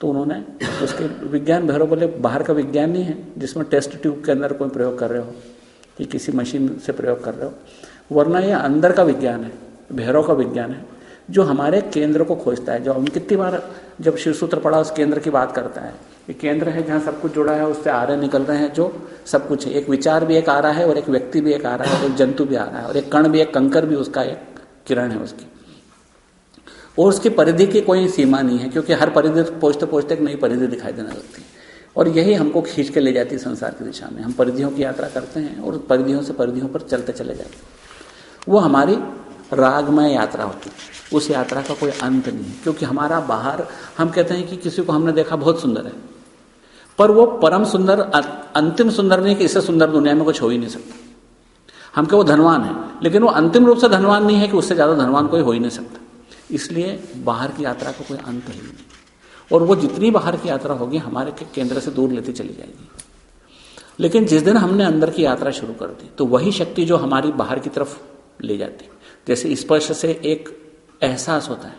तो उन्होंने उसके विज्ञान भैरव बोले, बाहर का विज्ञान नहीं है, जिसमें टेस्ट ट्यूब के अंदर कोई प्रयोग कर रहे हो। कि किसी मशीन से प्रयोग कर रहे हो। वरना ये अंदर का विज्ञान है, भैरव का विज्ञान है, जो हमारे केंद्र को खोजता है, जो हम कितनी बार जब शिवसूत्र पढ़ा, उस केंद्र की बात करता है। ये केंद्र है जहाँ सब कुछ जुड़ा है, उससे आ रहे निकल रहे हैं, जो सब कुछ है। एक विचार भी एक आ रहा है और एक व्यक्ति भी एक आ रहा है, और एक जंतु भी आ रहा है, और एक कण भी, एक कंकर भी, उसका एक किरण है उसकी। और उसकी परिधि की कोई सीमा नहीं है, क्योंकि हर परिधि पहुँचते पहुँचते एक नई परिधि दिखाई देने लगती है। और यही हमको खींच के ले जाती है संसार की दिशा में। हम परिधियों की यात्रा करते हैं और परिधियों से परिधियों पर चलते चले जाते हैं। वो हमारी रागमय यात्रा होती है। उस यात्रा का कोई अंत नहीं है, क्योंकि हमारा बाहर, हम कहते हैं कि किसी को हमने देखा बहुत सुंदर है। पर वो परम सुंदर अंतिम सुंदर नहीं कि इससे सुंदर दुनिया में कुछ हो ही नहीं सकता। हम क्या वो धनवान है? लेकिन वो अंतिम रूप से धनवान नहीं है कि उससे ज़्यादा धनवान कोई हो ही नहीं सकता। इसलिए बाहर की यात्रा का को कोई अंत ही। नहीं और वो जितनी बाहर की यात्रा होगी, हमारे के केंद्र से दूर लेती चली जाएगी। लेकिन जिस दिन हमने अंदर की यात्रा शुरू कर दी तो वही शक्ति जो हमारी बाहर की तरफ़ ले जाती। जैसे स्पर्श से एक एहसास होता है,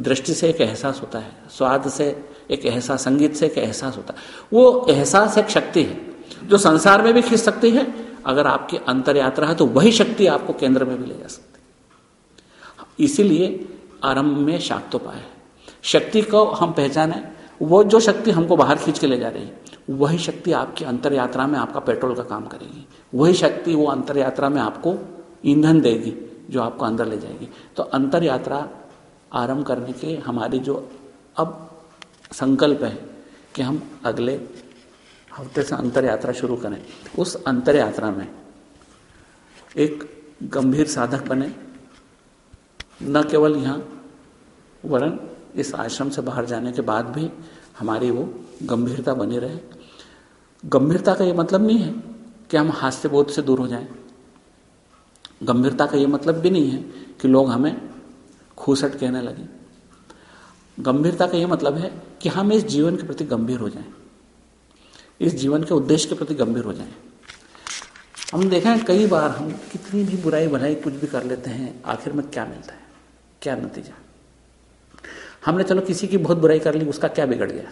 दृष्टि से एक एहसास होता है, स्वाद से एक एहसास, संगीत से एक एहसास होता है। वो एहसास एक शक्ति है, जो संसार में भी खींच सकती है। अगर आपकी अंतर यात्रा है तो वही शक्ति आपको केंद्र में भी ले जा सकती है। इसीलिए आरंभ में शाक्तोपाय है। शक्ति को हम पहचाने, वो जो शक्ति हमको बाहर खींच के ले जा रही है वही शक्ति आपकी अंतर यात्रा में आपका पेट्रोल का काम करेगी। वही शक्ति वो अंतर यात्रा में आपको ईंधन देगी, जो आपको अंदर ले जाएगी। तो अंतर यात्रा आरंभ करने के हमारी जो अब संकल्प है कि हम अगले हफ़्ते से अंतर यात्रा शुरू करें। उस अंतर यात्रा में एक गंभीर साधक बने, न केवल यहाँ वरन इस आश्रम से बाहर जाने के बाद भी हमारी वो गंभीरता बनी रहे। गंभीरता का ये मतलब नहीं है कि हम हास्य बोध से दूर हो जाएँ। गंभीरता का ये मतलब भी नहीं है कि लोग हमें खूसट कहने लगे। गंभीरता का ये मतलब है कि हम इस जीवन के प्रति गंभीर हो जाएँ। इस जीवन के उद्देश्य के प्रति गंभीर हो जाएँ। हम देखा कई बार हम कितनी भी बुराई भलाई कुछ भी कर लेते हैं, आखिर में क्या मिलता है? क्या नतीजा? हमने चलो किसी की बहुत बुराई कर ली, उसका क्या बिगड़ गया?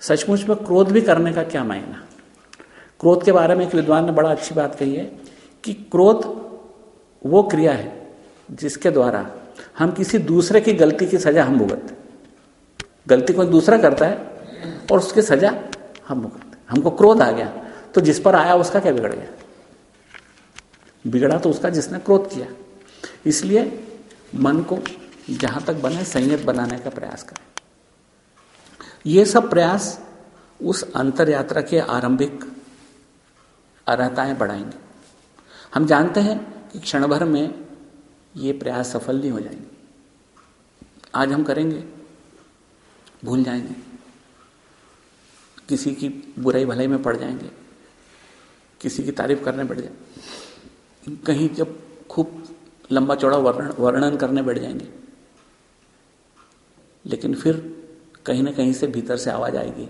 सचमुच में क्रोध भी करने का क्या मायना? क्रोध के बारे में एक विद्वान ने बड़ा अच्छी बात कही है कि क्रोध वो क्रिया है जिसके द्वारा हम किसी दूसरे की गलती की सजा हम भुगतते गलती कोई दूसरा करता है और उसकी सजा हम भुगतते हमको क्रोध आ गया तो जिस पर आया उसका क्या बिगड़ गया? बिगड़ा तो उसका जिसने क्रोध किया। इसलिए मन को जहाँ तक बने, संयत बनाने का प्रयास करें। ये सब प्रयास उस अंतर यात्रा के आरंभिक अर्हताएँ बढ़ाएँगे। हम जानते हैं कि क्षण भर में ये प्रयास सफल नहीं हो जाएँगे। आज हम करेंगे, भूल जाएँगे। किसी की बुराई भलाई में पड़ जाएँगे। किसी की तारीफ़ करने बैठ जाए कहीं जब खूब लंबा चौड़ा वर्णन करने बैठ जाएँगे। लेकिन फिर कहीं ना कहीं से भीतर से आवाज़ आएगी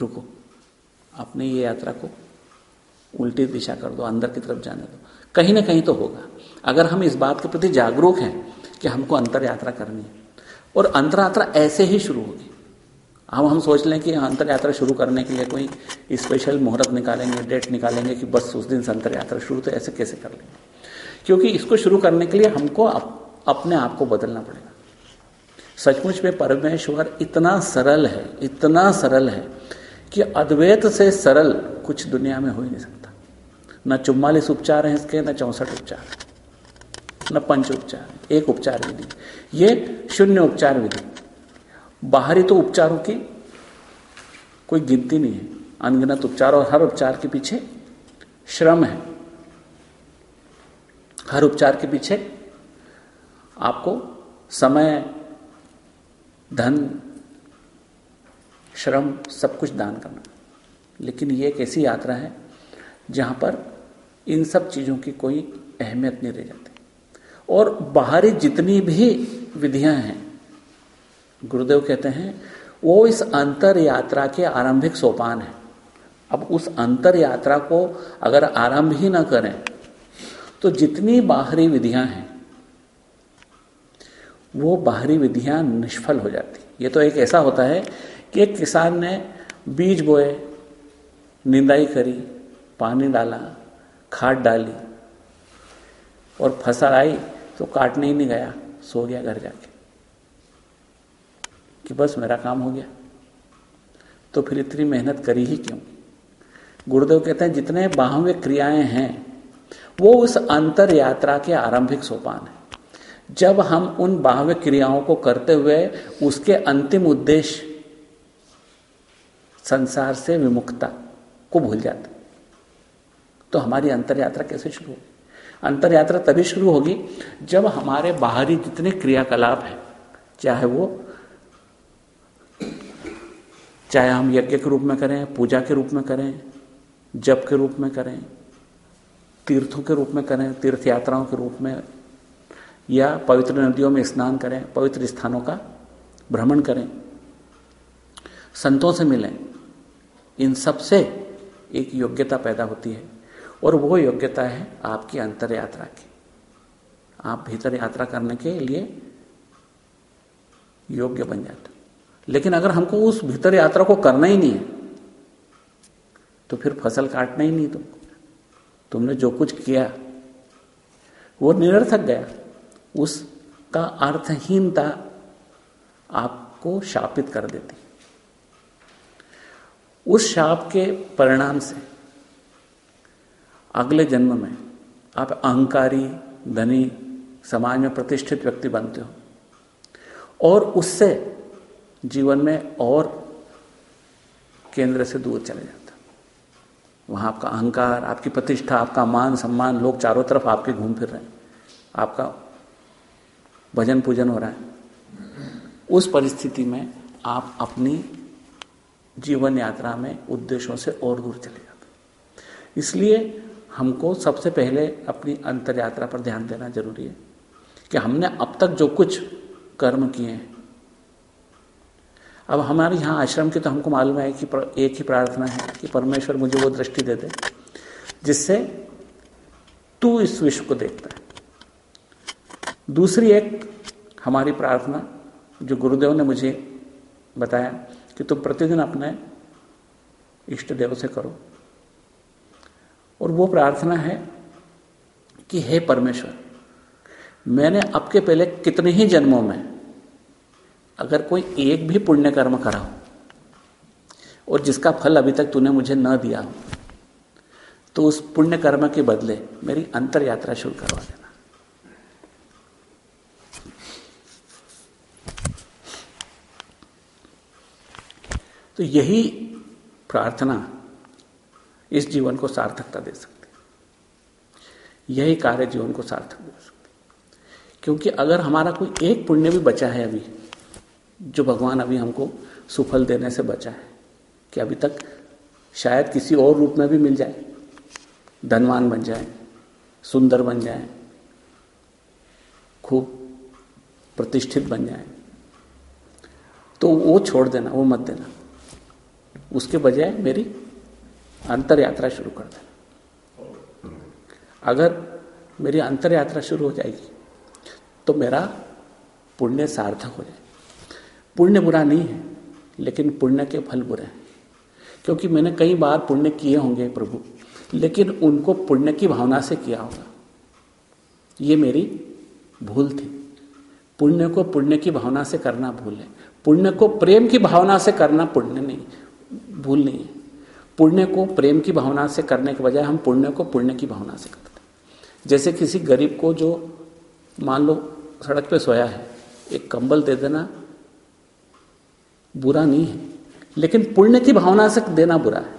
रुको अपने ये यात्रा को उल्टी दिशा कर दो अंदर की तरफ़ जाने दो। कहीं ना कहीं तो होगा। अगर हम इस बात के प्रति जागरूक हैं कि हमको अंतर यात्रा करनी है और अंतर यात्रा ऐसे ही शुरू होगी। हम हम सोच लें कि अंतर यात्रा शुरू करने के लिए कोई स्पेशल मुहूर्त निकालेंगे डेट निकालेंगे कि बस उस दिन से अंतर यात्रा शुरू तो ऐसे कैसे कर लेंगे? क्योंकि इसको शुरू करने के लिए हमको अप, अपने आप को बदलना पड़ेगा। सचमुच में परमेश्वर इतना सरल है, इतना सरल है कि अद्वैत से सरल कुछ दुनिया में हो ही नहीं सकता। न चुम्बालीस उपचार हैं इसके, न चौसठ उपचार न पंच उपचार एक उपचार विधि। ये शून्य उपचार विधि। बाहरी तो उपचारों की कोई गिनती नहीं है। अनगिनत उपचार और हर उपचार के पीछे श्रम है। हर उपचार के पीछे आपको समय धन, श्रम, सब कुछ दान करना। लेकिन ये एक ऐसी यात्रा है, जहाँ पर इन सब चीज़ों की कोई अहमियत नहीं रह जाती। और बाहरी जितनी भी विधियाँ हैं, गुरुदेव कहते हैं, वो इस अंतर यात्रा के आरंभिक सोपान है। अब उस अंतर यात्रा को अगर आरंभ ही ना करें तो जितनी बाहरी विधियाँ हैं वो बाहरी विधियाँ निष्फल हो जाती। ये तो एक ऐसा होता है कि एक किसान ने बीज बोए, निंदाई करी, पानी डाला, खाद डाली और फ़सल आई तो काटने ही नहीं गया, सो गया घर जाके। कि बस मेरा काम हो गया। तो फिर इतनी मेहनत करी ही क्यों? गुरुदेव कहते हैं, जितने बाहवे क्रियाएँ हैं, वो उस अंतर यात्रा के आरंभिक सोपान है। जब हम उन बाह्य क्रियाओं को करते हुए उसके अंतिम उद्देश्य संसार से विमुक्ता को भूल जाते तो हमारी अंतर यात्रा कैसे शुरू होगी? अंतर यात्रा तभी शुरू होगी जब हमारे बाहरी जितने क्रियाकलाप हैं, चाहे वो, चाहे हम यज्ञ के रूप में करें, पूजा के रूप में करें, जप के रूप में करें, तीर्थों के रूप में करें तीर्थ यात्राओं के रूप में या पवित्र नदियों में स्नान करें, पवित्र स्थानों का भ्रमण करें, संतों से मिलें, इन सबसे एक योग्यता पैदा होती है और वो योग्यता है आपकी अंतर यात्रा की। आप भीतर यात्रा करने के लिए योग्य बन जाते लेकिन अगर हमको उस भीतर यात्रा को करना ही नहीं है तो फिर फ़सल काटना ही नहीं तुमको। तुमने जो कुछ किया, वो निरर्थक गया। उसका अर्थहीनता आपको शापित कर देती उस शाप के परिणाम से अगले जन्म में आप अहंकारी, धनी, समाज में प्रतिष्ठित व्यक्ति बनते हो। और उससे जीवन में और केंद्र से दूर चले जाता वहाँ आपका अहंकार, आपकी प्रतिष्ठा, आपका मान, सम्मान, लोग चारों तरफ़ आपके घूम फिर रहे हैं। आपका भजन पूजन हो रहा है। उस परिस्थिति में आप अपनी जीवन यात्रा में उद्देश्यों से और दूर चले जाते इसलिए हमको सबसे पहले अपनी अंतर यात्रा पर ध्यान देना ज़रूरी है कि हमने अब तक जो कुछ कर्म किए हैं। अब हमारे यहाँ आश्रम की तो हमको मालूम है कि एक ही प्रार्थना है कि परमेश्वर मुझे वो दृष्टि दे दे, जिससे तू इस विश्व को देखता है। दूसरी एक हमारी प्रार्थना, जो गुरुदेव ने मुझे बताया कि तुम प्रतिदिन अपने इष्ट देव से करो। और वो प्रार्थना है कि हे परमेश्वर, मैंने अब के पहले कितने ही जन्मों में अगर कोई एक भी पुण्य कर्म करा हो और जिसका फल अभी तक तूने मुझे न दिया हो तो उस पुण्य कर्म के बदले मेरी अंतर यात्रा शुरू करवा देना तो यही प्रार्थना इस जीवन को सार्थकता दे सकती है। यही कार्य जीवन को सार्थक दे सकती क्योंकि अगर हमारा कोई एक पुण्य भी बचा है अभी, जो भगवान अभी हमको सुफल देने से बचा है, कि अभी तक शायद किसी और रूप में भी मिल जाए, धनवान बन जाए, सुंदर बन जाए, खूब प्रतिष्ठित बन जाए तो वो छोड़ देना, वो मत देना। उसके बजाय मेरी अंतर यात्रा शुरू कर देना। अगर मेरी अंतर यात्रा शुरू हो जाएगी तो मेरा पुण्य सार्थक हो जाए पुण्य बुरा नहीं है, लेकिन पुण्य के फल बुरे हैं। क्योंकि मैंने कई बार पुण्य किए होंगे प्रभु, लेकिन उनको पुण्य की भावना से किया होगा। ये मेरी भूल थी। पुण्य को पुण्य की भावना से करना भूल है। पुण्य को प्रेम की भावना से करना पुण्य नहीं। भूल नहीं है। पुण्य को प्रेम की भावना से करने के बजाय हम पुण्य को पुण्य की भावना से करते हैं। जैसे किसी गरीब को जो मान लो सड़क पे सोया है, एक कंबल दे देना बुरा नहीं है, लेकिन पुण्य की भावना से देना बुरा है।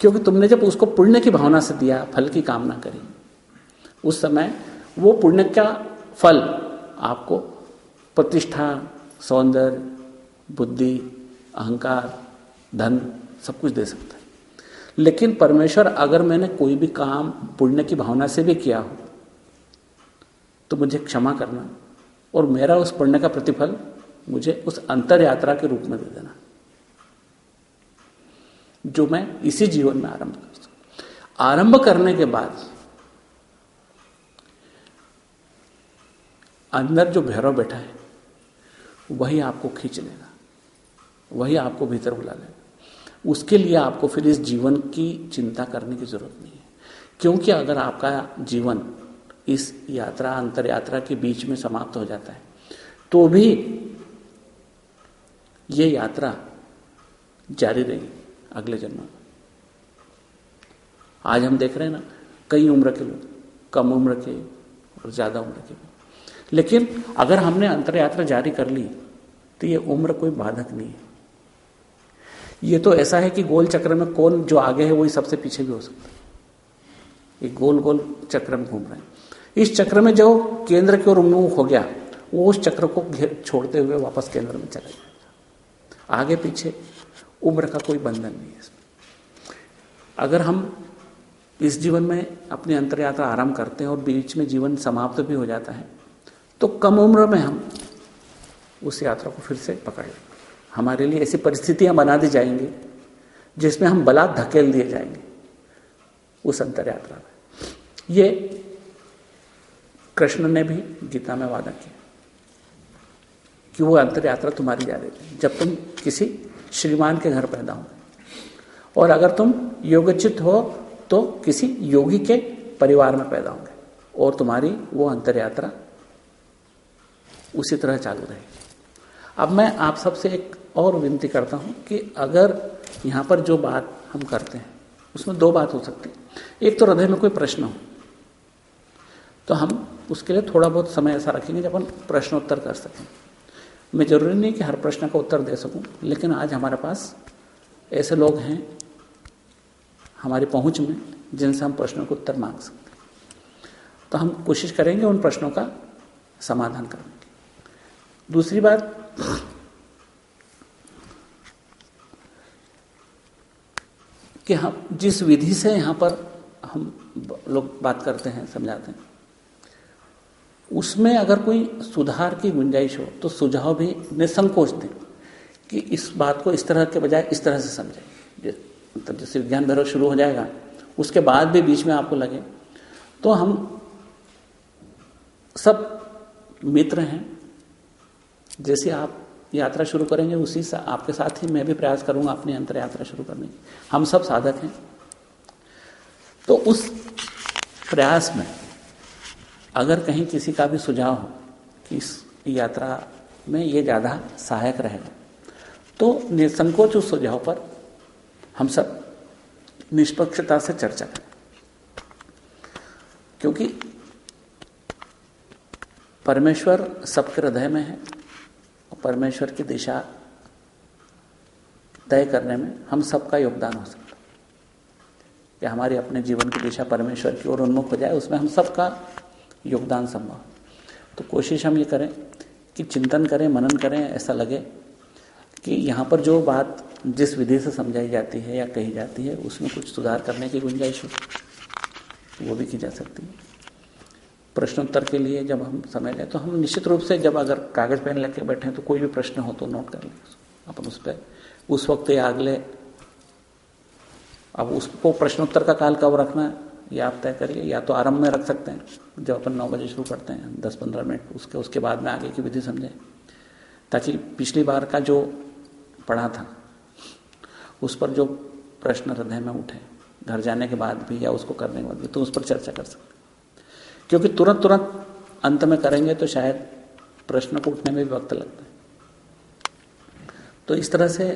क्योंकि तुमने जब उसको पुण्य की भावना से दिया, फल की कामना करी, उस समय वो पुण्य का फल आपको प्रतिष्ठा, सौंदर्य, बुद्धि, अहंकार धन सब कुछ दे सकता है। लेकिन परमेश्वर, अगर मैंने कोई भी काम पुण्य की भावना से भी किया हो तो मुझे क्षमा करना और मेरा उस पुण्य का प्रतिफल मुझे उस अंतर यात्रा के रूप में दे देना। जो मैं इसी जीवन में आरंभ कर सकूँ। आरंभ करने के बाद अंदर जो भैरव बैठा है, वही आपको खींच लेगा, वही आपको भीतर बुला लेगा। उसके लिए आपको फिर इस जीवन की चिंता करने की ज़रूरत नहीं है। क्योंकि अगर आपका जीवन इस यात्रा अंतर यात्रा के बीच में समाप्त हो जाता है तो भी ये यात्रा जारी रहेगी अगले जन्म में। आज हम देख रहे हैं ना, कई उम्र के लोग, कम उम्र के और ज़्यादा उम्र के लेकिन अगर हमने अंतर यात्रा जारी कर ली तो ये उम्र कोई बाधक नहीं है। ये तो ऐसा है कि गोल चक्र में कौन जो आगे है वही सबसे पीछे भी हो सकता है। एक गोल गोल चक्र में घूम रहे हैं। इस चक्र में जो केंद्र की ओर उन्मुख हो गया, वो उस चक्र को छोड़ते हुए वापस केंद्र में चला जाएगा आगे पीछे उम्र का कोई बंधन नहीं है इसमें। अगर हम इस जीवन में अपनी अंतर यात्रा आरंभ करते हैं और बीच में जीवन समाप्त भी हो जाता है तो कम उम्र में हम उस यात्रा को फिर से पकड़ लेंगे। हमारे लिए ऐसी परिस्थितियाँ बना दी जाएँगी, जिसमें हम बला धकेल दिए जाएँगे उस अंतर यात्रा में। ये कृष्ण ने भी गीता में वादा किया कि वो अंतर यात्रा तुम्हारी जा रही जब तुम किसी श्रीमान के घर पैदा होंगे। और अगर तुम योगचित हो तो किसी योगी के परिवार में पैदा होंगे और तुम्हारी वो अंतर यात्रा उसी तरह चालू रहेगी। अब मैं आप सबसे एक और विनती करता हूँ कि अगर यहाँ पर जो बात हम करते हैं, उसमें दो बात हो सकती है। एक तो हृदय में कोई प्रश्न हो तो हम उसके लिए थोड़ा बहुत समय ऐसा रखेंगे जब हम प्रश्नोत्तर कर सकें। मैं ज़रूरी नहीं कि हर प्रश्न का उत्तर दे सकूँ, लेकिन आज हमारे पास ऐसे लोग हैं हमारी पहुँच में जिनसे हम प्रश्नों को उत्तर मांग सकते हैं। तो हम कोशिश करेंगे उन प्रश्नों का समाधान करने की। दूसरी बात कि हम जिस विधि से यहाँ पर हम लोग बात करते हैं, समझाते हैं, उसमें अगर कोई सुधार की गुंजाइश हो तो सुझाव भी निसंकोच दें कि इस बात को इस तरह के बजाय इस तरह से समझें। मतलब जैसे विज्ञान भैरव शुरू हो जाएगा, उसके बाद भी बीच में आपको लगे तो हम सब मित्र हैं जैसे आप यात्रा शुरू करेंगे, उसी से आपके साथ ही मैं भी प्रयास करूँगा अपनी अंतर यात्रा शुरू करने की। हम सब साधक हैं। तो उस प्रयास में अगर कहीं किसी का भी सुझाव हो कि इस यात्रा में ये ज़्यादा सहायक रहेगा तो निसंकोच उस सुझाव पर हम सब निष्पक्षता से चर्चा करें। क्योंकि परमेश्वर सबके हृदय में है। परमेश्वर की दिशा तय करने में हम सबका योगदान हो सकता कि हमारी अपने जीवन की दिशा परमेश्वर की ओर उन्मुख हो जाए, उसमें हम सबका योगदान संभव तो कोशिश हम ये करें कि चिंतन करें, मनन करें, ऐसा लगे कि यहाँ पर जो बात जिस विधि से समझाई जाती है या कही जाती है, उसमें कुछ सुधार करने की गुंजाइश हो, वो भी की जा सकती है। प्रश्नोत्तर के लिए जब हम समय लें तो हम निश्चित रूप से जब अगर कागज़ पेन लेके बैठे तो कोई भी प्रश्न हो तो नोट कर लें। अपन उस पर उस वक्त या अगले, अब उसको प्रश्नोत्तर का काल कब रखना है, या आप तय करिए, या तो आरंभ में रख सकते हैं, जब अपन नौ बजे शुरू करते हैं दस पंद्रह मिनट, उसके उसके बाद में आगे की विधि समझें। ताकि पिछली बार का जो पढ़ा था, उस पर जो प्रश्न हृदय में उठे, घर जाने के बाद भी या उसको करने के बाद भी तो उस पर चर्चा कर सकते क्योंकि तुरंत तुरंत अंत में करेंगे तो शायद प्रश्न को उठने में भी वक्त लगता है। तो इस तरह से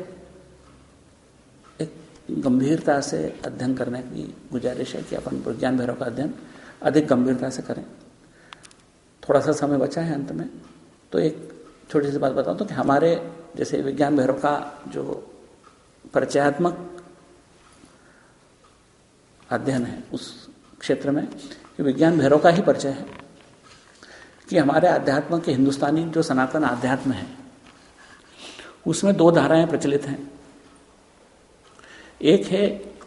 एक गंभीरता से अध्ययन करने की गुजारिश है कि अपन विज्ञान भैरव का अध्ययन अधिक गंभीरता से करें। थोड़ा सा समय बचा है अंत में तो एक छोटी सी बात बताऊँ तो कि हमारे जैसे विज्ञान भैरव का जो परिचयात्मक अध्ययन है उस क्षेत्र में विज्ञान भैरव का ही परिचय है कि हमारे अध्यात्म के हिंदुस्तानी जो सनातन अध्यात्म है, उसमें दो धाराएँ प्रचलित हैं। एक है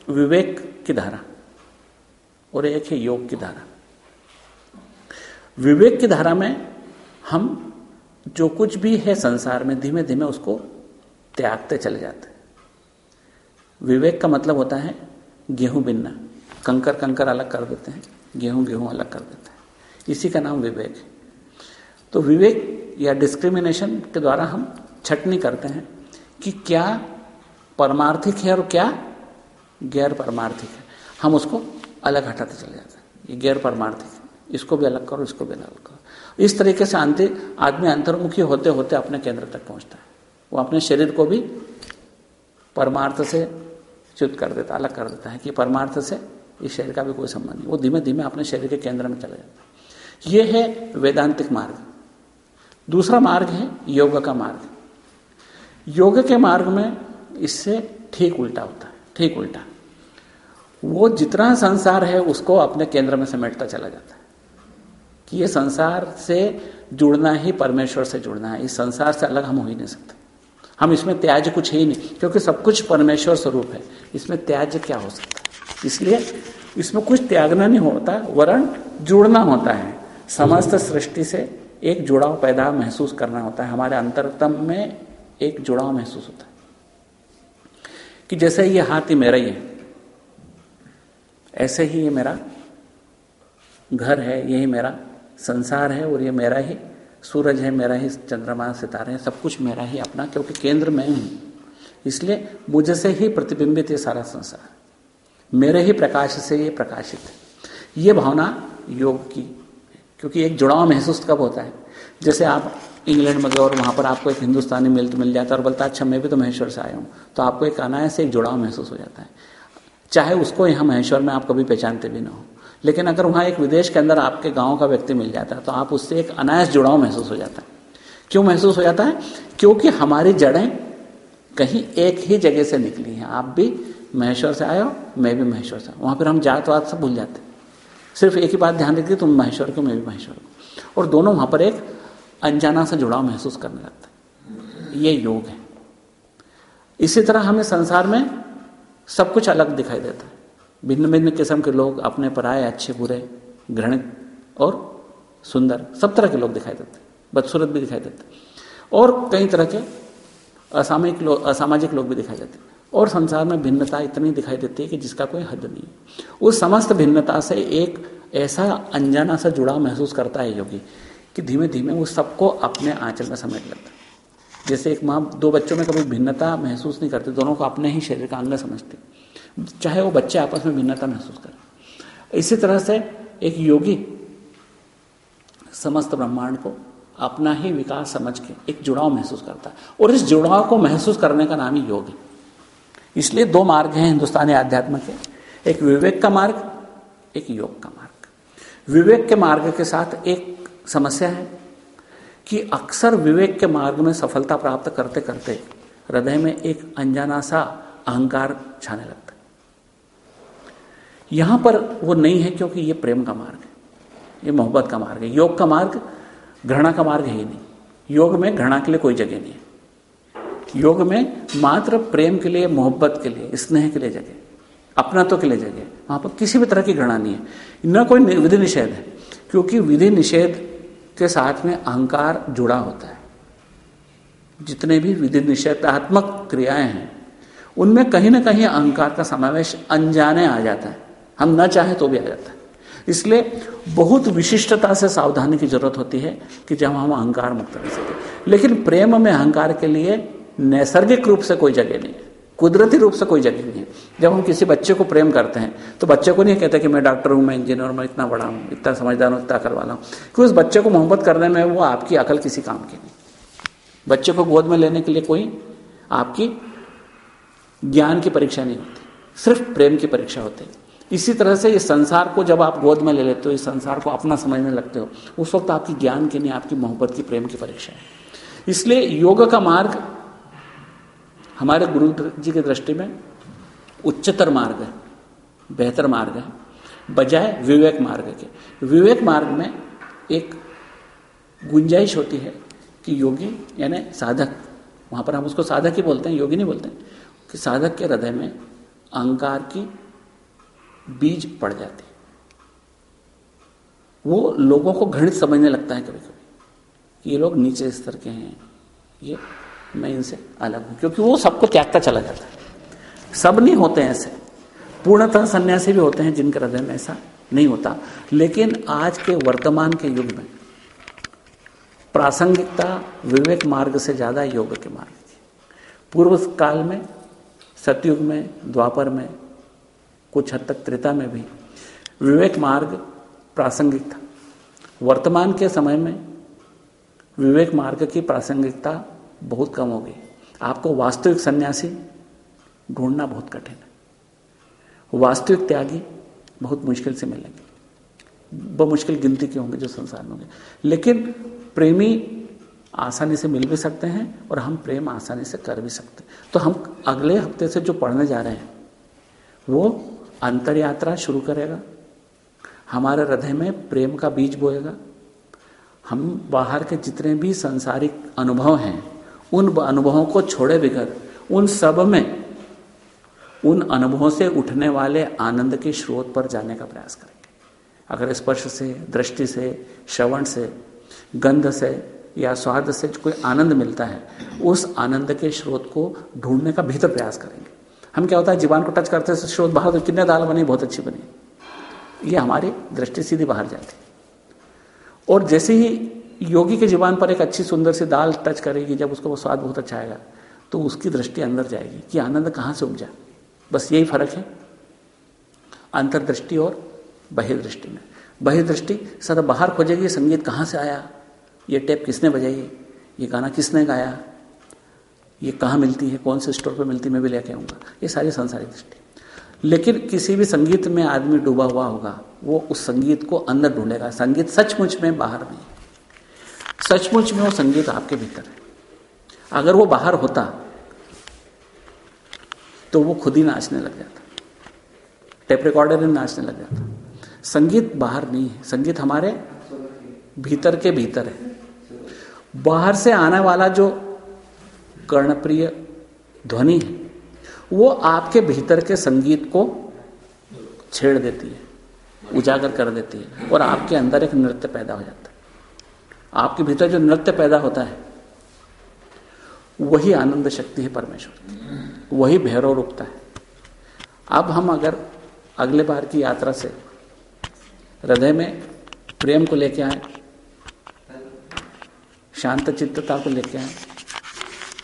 विवेक की धारा और एक है योग की धारा। विवेक की धारा में हम जो कुछ भी है संसार में, धीमे धीमे उसको त्यागते चले जाते विवेक का मतलब होता है गेहूँ बिनना, कंकर कंकर अलग कर देते हैं। गेहूँ गेहूँ अलग कर देते हैं। इसी का नाम विवेक है। तो विवेक या डिस्क्रिमिनेशन के द्वारा हम छटनी करते हैं कि क्या परमार्थिक है और क्या गैर परमार्थिक है। हम उसको अलग हटाते चले जाते हैं। ये गैर परमार्थिक है। इसको भी अलग करो, इसको भी अलग करो। इस तरीके से अंत आदमी अंतर्मुखी होते होते अपने केंद्र तक पहुँचता है। वो अपने शरीर को भी परमार्थ से च्युत कर देता अलग कर देता है कि परमार्थ से इस शरीर का भी कोई संबंध नहीं। वो धीमे धीमे अपने शरीर के केंद्र में चला जाता है। ये है वेदांतिक मार्ग। दूसरा मार्ग है योग का मार्ग। योग के मार्ग में इससे ठीक उल्टा होता है, ठीक उल्टा। वो जितना संसार है, उसको अपने केंद्र में समेटता चला जाता है। कि ये संसार से जुड़ना ही, परमेश्वर से जुड़ना है। इस संसार से अलग हम हो ही नहीं सकते। हम इसमें त्याज कुछ ही नहीं, क्योंकि सब कुछ परमेश्वर स्वरूप है। इसमें त्याज क्या हो सकता है? इसलिए इसमें कुछ त्यागना नहीं होता वरण जुड़ना होता है। समस्त सृष्टि से एक जुड़ाव पैदा महसूस करना होता है। हमारे अंतरतम में एक जुड़ाव महसूस होता है। कि जैसे ये हाथ ही मेरा ही है, ऐसे ही ये मेरा घर है, यही मेरा संसार है और ये मेरा ही सूरज है, मेरा ही चंद्रमा, सितारे हैं, सब कुछ मेरा ही अपना, क्योंकि केंद्र में हूँ। इसलिए मुझसे ही प्रतिबिंबित ये सारा संसार। मेरे ही प्रकाश से ये प्रकाशित ये भावना योग की, क्योंकि एक जुड़ाव महसूस कब होता है? जैसे आप इंग्लैंड में गए और वहाँ पर आपको एक हिंदुस्तानी मिल मिल जाता है और बोलता अच्छा मैं भी तो महेश्वर से आया हूँ। तो आपको एक अनायास एक जुड़ाव महसूस हो जाता है। चाहे उसको यहाँ महेश्वर में आप कभी पहचानते भी ना हो। लेकिन अगर वहाँ एक विदेश के अंदर आपके गाँव का व्यक्ति मिल जाता है तो आप उससे एक अनायास जुड़ाव महसूस हो जाता है। क्यों महसूस हो जाता है? क्योंकि हमारी जड़ें कहीं एक ही जगह से निकली हैं। आप भी महेश्वर से हो, मैं भी महेश्वर से वहाँ पर हम जातवाद सब भूल जाते। सिर्फ़ एक ही बात ध्यान रखिए, तुम महेश्वर को मैं भी महेश्वर को और दोनों वहाँ पर एक अनजाना सा जुड़ाव महसूस करने लगते ये योग है। इसी तरह हमें संसार में सब कुछ अलग दिखाई देता है। भिन्न भिन्न किस्म के लोग अपने पराये अच्छे, बुरे, घृणित और सुंदर, सब तरह के लोग दिखाई देते हैं। बदसूरत भी दिखाई देते हैं। और कई तरह के असामयिक लोग असामाजिक लोग भी दिखाई देते हैं। और संसार में भिन्नता इतनी दिखाई देती है कि जिसका कोई हद नहीं उस समस्त भिन्नता से एक ऐसा अनजाना सा जुड़ाव महसूस करता है योगी कि धीमे धीमे वो सबको अपने आंचल में समेट लेता जैसे एक माँ, दो बच्चों में कभी भिन्नता महसूस नहीं करती, दोनों को अपने ही शरीर का अंग समझती चाहे वो बच्चे आपस में भिन्नता महसूस करें। इसी तरह से एक योगी समस्त ब्रह्मांड को अपना ही विकास समझ के एक जुड़ाव महसूस करता है। और इस जुड़ाव को महसूस करने का नाम ही योग इसलिए दो मार्ग हैं हिंदुस्तानी आध्यात्म के। एक विवेक का मार्ग, एक योग का मार्ग। विवेक के मार्ग के साथ एक समस्या है कि अक्सर विवेक के मार्ग में सफलता प्राप्त करते करते हृदय में एक अनजाना सा अहंकार छाने लगता है। यहाँ पर वो नहीं है क्योंकि ये प्रेम का मार्ग है, ये मोहब्बत का मार्ग है। योग का मार्ग, घृणा का मार्ग है ही नहीं। योग में घृणा के लिए कोई जगह नहीं है। योग में मात्र प्रेम के लिए, मोहब्बत के लिए, स्नेह के लिए जगह, अपनात्व के लिए जगह, वहाँ पर किसी भी तरह की घृणा नहीं है। न कोई विधि निषेध है, क्योंकि विधि निषेध के साथ में अहंकार जुड़ा होता है। जितने भी विधि निषेधात्मक क्रियाएँ हैं, उनमें कहीं ना कहीं अहंकार का समावेश अनजाने आ जाता है। हम ना चाहे तो भी आ जाता है। इसलिए बहुत विशिष्टता से सावधानी की ज़रूरत होती है कि जब हम अहंकार मुक्त रह सके। लेकिन प्रेम में अहंकार के लिए नैसर्गिक रूप से कोई जगह नहीं है। कुदरती रूप से कोई जगह नहीं है। जब हम किसी बच्चे को प्रेम करते हैं तो बच्चे को नहीं कहते कि मैं डॉक्टर हूँ, मैं इंजीनियर मैं इतना बड़ा हूँ, इतना समझदार हूँ, इतना अकल वाला हूँ। क्योंकि उस बच्चे को मोहब्बत करने में वो आपकी अकल किसी काम की नहीं। बच्चे को गोद में लेने के लिए कोई आपकी ज्ञान की परीक्षा नहीं होती, सिर्फ़ प्रेम की परीक्षा होती है। इसी तरह से इस संसार को जब आप गोद में ले लेते हो, इस संसार को अपना समझने लगते हो, उस वक्त आपकी ज्ञान की नहीं, आपकी मोहब्बत की, प्रेम की परीक्षा है। इसलिए योग का मार्ग हमारे गुरु जी की दृष्टि में उच्चतर मार्ग है, बेहतर मार्ग है, बजाय विवेक मार्ग के। विवेक मार्ग में एक गुंजाइश होती है कि योगी, यानी साधक, वहाँ पर हम उसको साधक ही बोलते हैं, योगी नहीं बोलते कि साधक के हृदय में अहंकार की बीज पड़ जाते वो लोगों को घृणित समझने लगता है कभी कभी ये लोग नीचे स्तर के हैं, ये मैं इनसे अलग हूँ, क्योंकि वो सबको त्यागता चला जाता है। सब नहीं होते ऐसे। पूर्णतः सन्यासी भी होते हैं जिनके हृदय में ऐसा नहीं होता। लेकिन आज के वर्तमान के युग में प्रासंगिकता विवेक मार्ग से ज़्यादा योग के मार्ग की पूर्व काल में, सतयुग में, द्वापर में, कुछ हद तक त्रेता में भी विवेक मार्ग प्रासंगिक था। वर्तमान के समय में विवेक मार्ग की प्रासंगिकता बहुत कम हो गई। आपको वास्तविक सन्यासी ढूंढना बहुत कठिन है। वास्तविक त्यागी बहुत मुश्किल से मिलेंगे। मुश्किल गिनती के होंगे जो संसार में होंगे। लेकिन प्रेमी आसानी से मिल भी सकते हैं और हम प्रेम आसानी से कर भी सकते हैं। तो हम अगले हफ़्ते से जो पढ़ने जा रहे हैं, वो अंतर यात्रा शुरू करेगा। हमारे हृदय में प्रेम का बीज बोएगा। हम बाहर के जितने भी संसारिक अनुभव हैं उन अनुभवों को छोड़े बगैर, उन सब में, उन अनुभवों से उठने वाले आनंद के स्रोत पर जाने का प्रयास करेंगे। अगर स्पर्श से, दृष्टि से, श्रवण से, गंध से या स्वाद से कोई आनंद मिलता है, उस आनंद के स्रोत को ढूँढने का भीतर प्रयास करेंगे। हम क्या होता है, जीवान को टच करते हैं, स्रोत बाहर तो कितने दाल बनी, बहुत अच्छी बनी। ये हमारी दृष्टि सीधी बाहर जाती है। और जैसे ही योगी के जीवान पर एक अच्छी सुंदर सी दाल टच करेगी, जब उसको वो स्वाद बहुत अच्छा आएगा तो उसकी दृष्टि अंदर जाएगी कि आनंद कहाँ से उपजा। बस यही फ़र्क है। अंतर्दृष्टि और बहिर्दृष्टि में। बहिर्दृष्टि सदा बाहर खोजेगी संगीत कहाँ से आया, ये टेप किसने बजाई, ये गाना किसने गाया, ये कहाँ मिलती है, कौन से स्टोर पर मिलती है, मैं भी लेके आऊँगा। ये सारी संसारिक दृष्टि। लेकिन किसी भी संगीत में आदमी डूबा हुआ होगा, वो उस संगीत को अंदर ढूंढेगा। संगीत सचमुच में बाहर नहीं सचमुच में वो संगीत आपके भीतर है। अगर वो बाहर होता तो वो खुद ही नाचने लग जाता। टेप रिकॉर्डर ही नाचने लग जाता। संगीत बाहर नहीं है। संगीत हमारे भीतर के भीतर है। बाहर से आने वाला जो कर्णप्रिय ध्वनि है, वो आपके भीतर के संगीत को छेड़ देती है, उजागर कर देती है और आपके अंदर एक नृत्य पैदा हो जाता है। आपके भीतर जो नृत्य पैदा होता है, वही आनंद शक्ति है परमेश्वर वही भैरव रूपता है। अब हम अगर अगले बार की यात्रा से हृदय में प्रेम को लेके आए, शांत चित्तता को लेके आए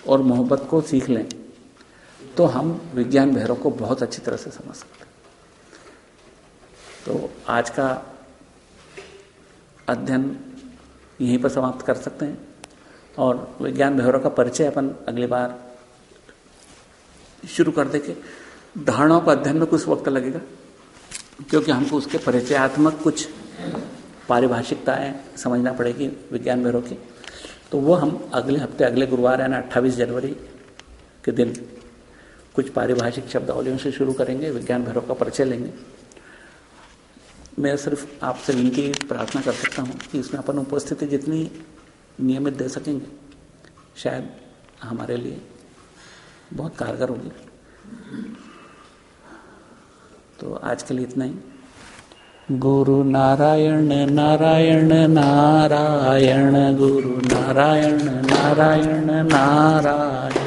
और मोहब्बत को सीख लें तो हम विज्ञान भैरव को बहुत अच्छी तरह से समझ सकते हैं। तो आज का अध्ययन यहीं पर समाप्त कर सकते हैं। और विज्ञान भैरव का परिचय अपन अगली बार शुरू कर देंगे। धारणाओं का अध्ययन में कुछ वक्त लगेगा, क्योंकि हमको उसके परिचयात्मक कुछ पारिभाषिकताएँ समझना पड़ेगी विज्ञान भैरव की। तो वो हम अगले हफ़्ते, अगले गुरुवार यानी अट्ठाईस जनवरी के दिन कुछ पारिभाषिक शब्दावलियों से शुरू करेंगे, विज्ञान भैरव का परिचय लेंगे। मैं सिर्फ़ आपसे विनती प्रार्थना कर सकता हूँ कि इसमें अपन उपस्थिति जितनी नियमित दे सकेंगे, शायद हमारे लिए बहुत कारगर होगी। तो आज के लिए इतना ही। गुरु नारायण नारायण नारायण, गुरु नारायण नारायण नारायण।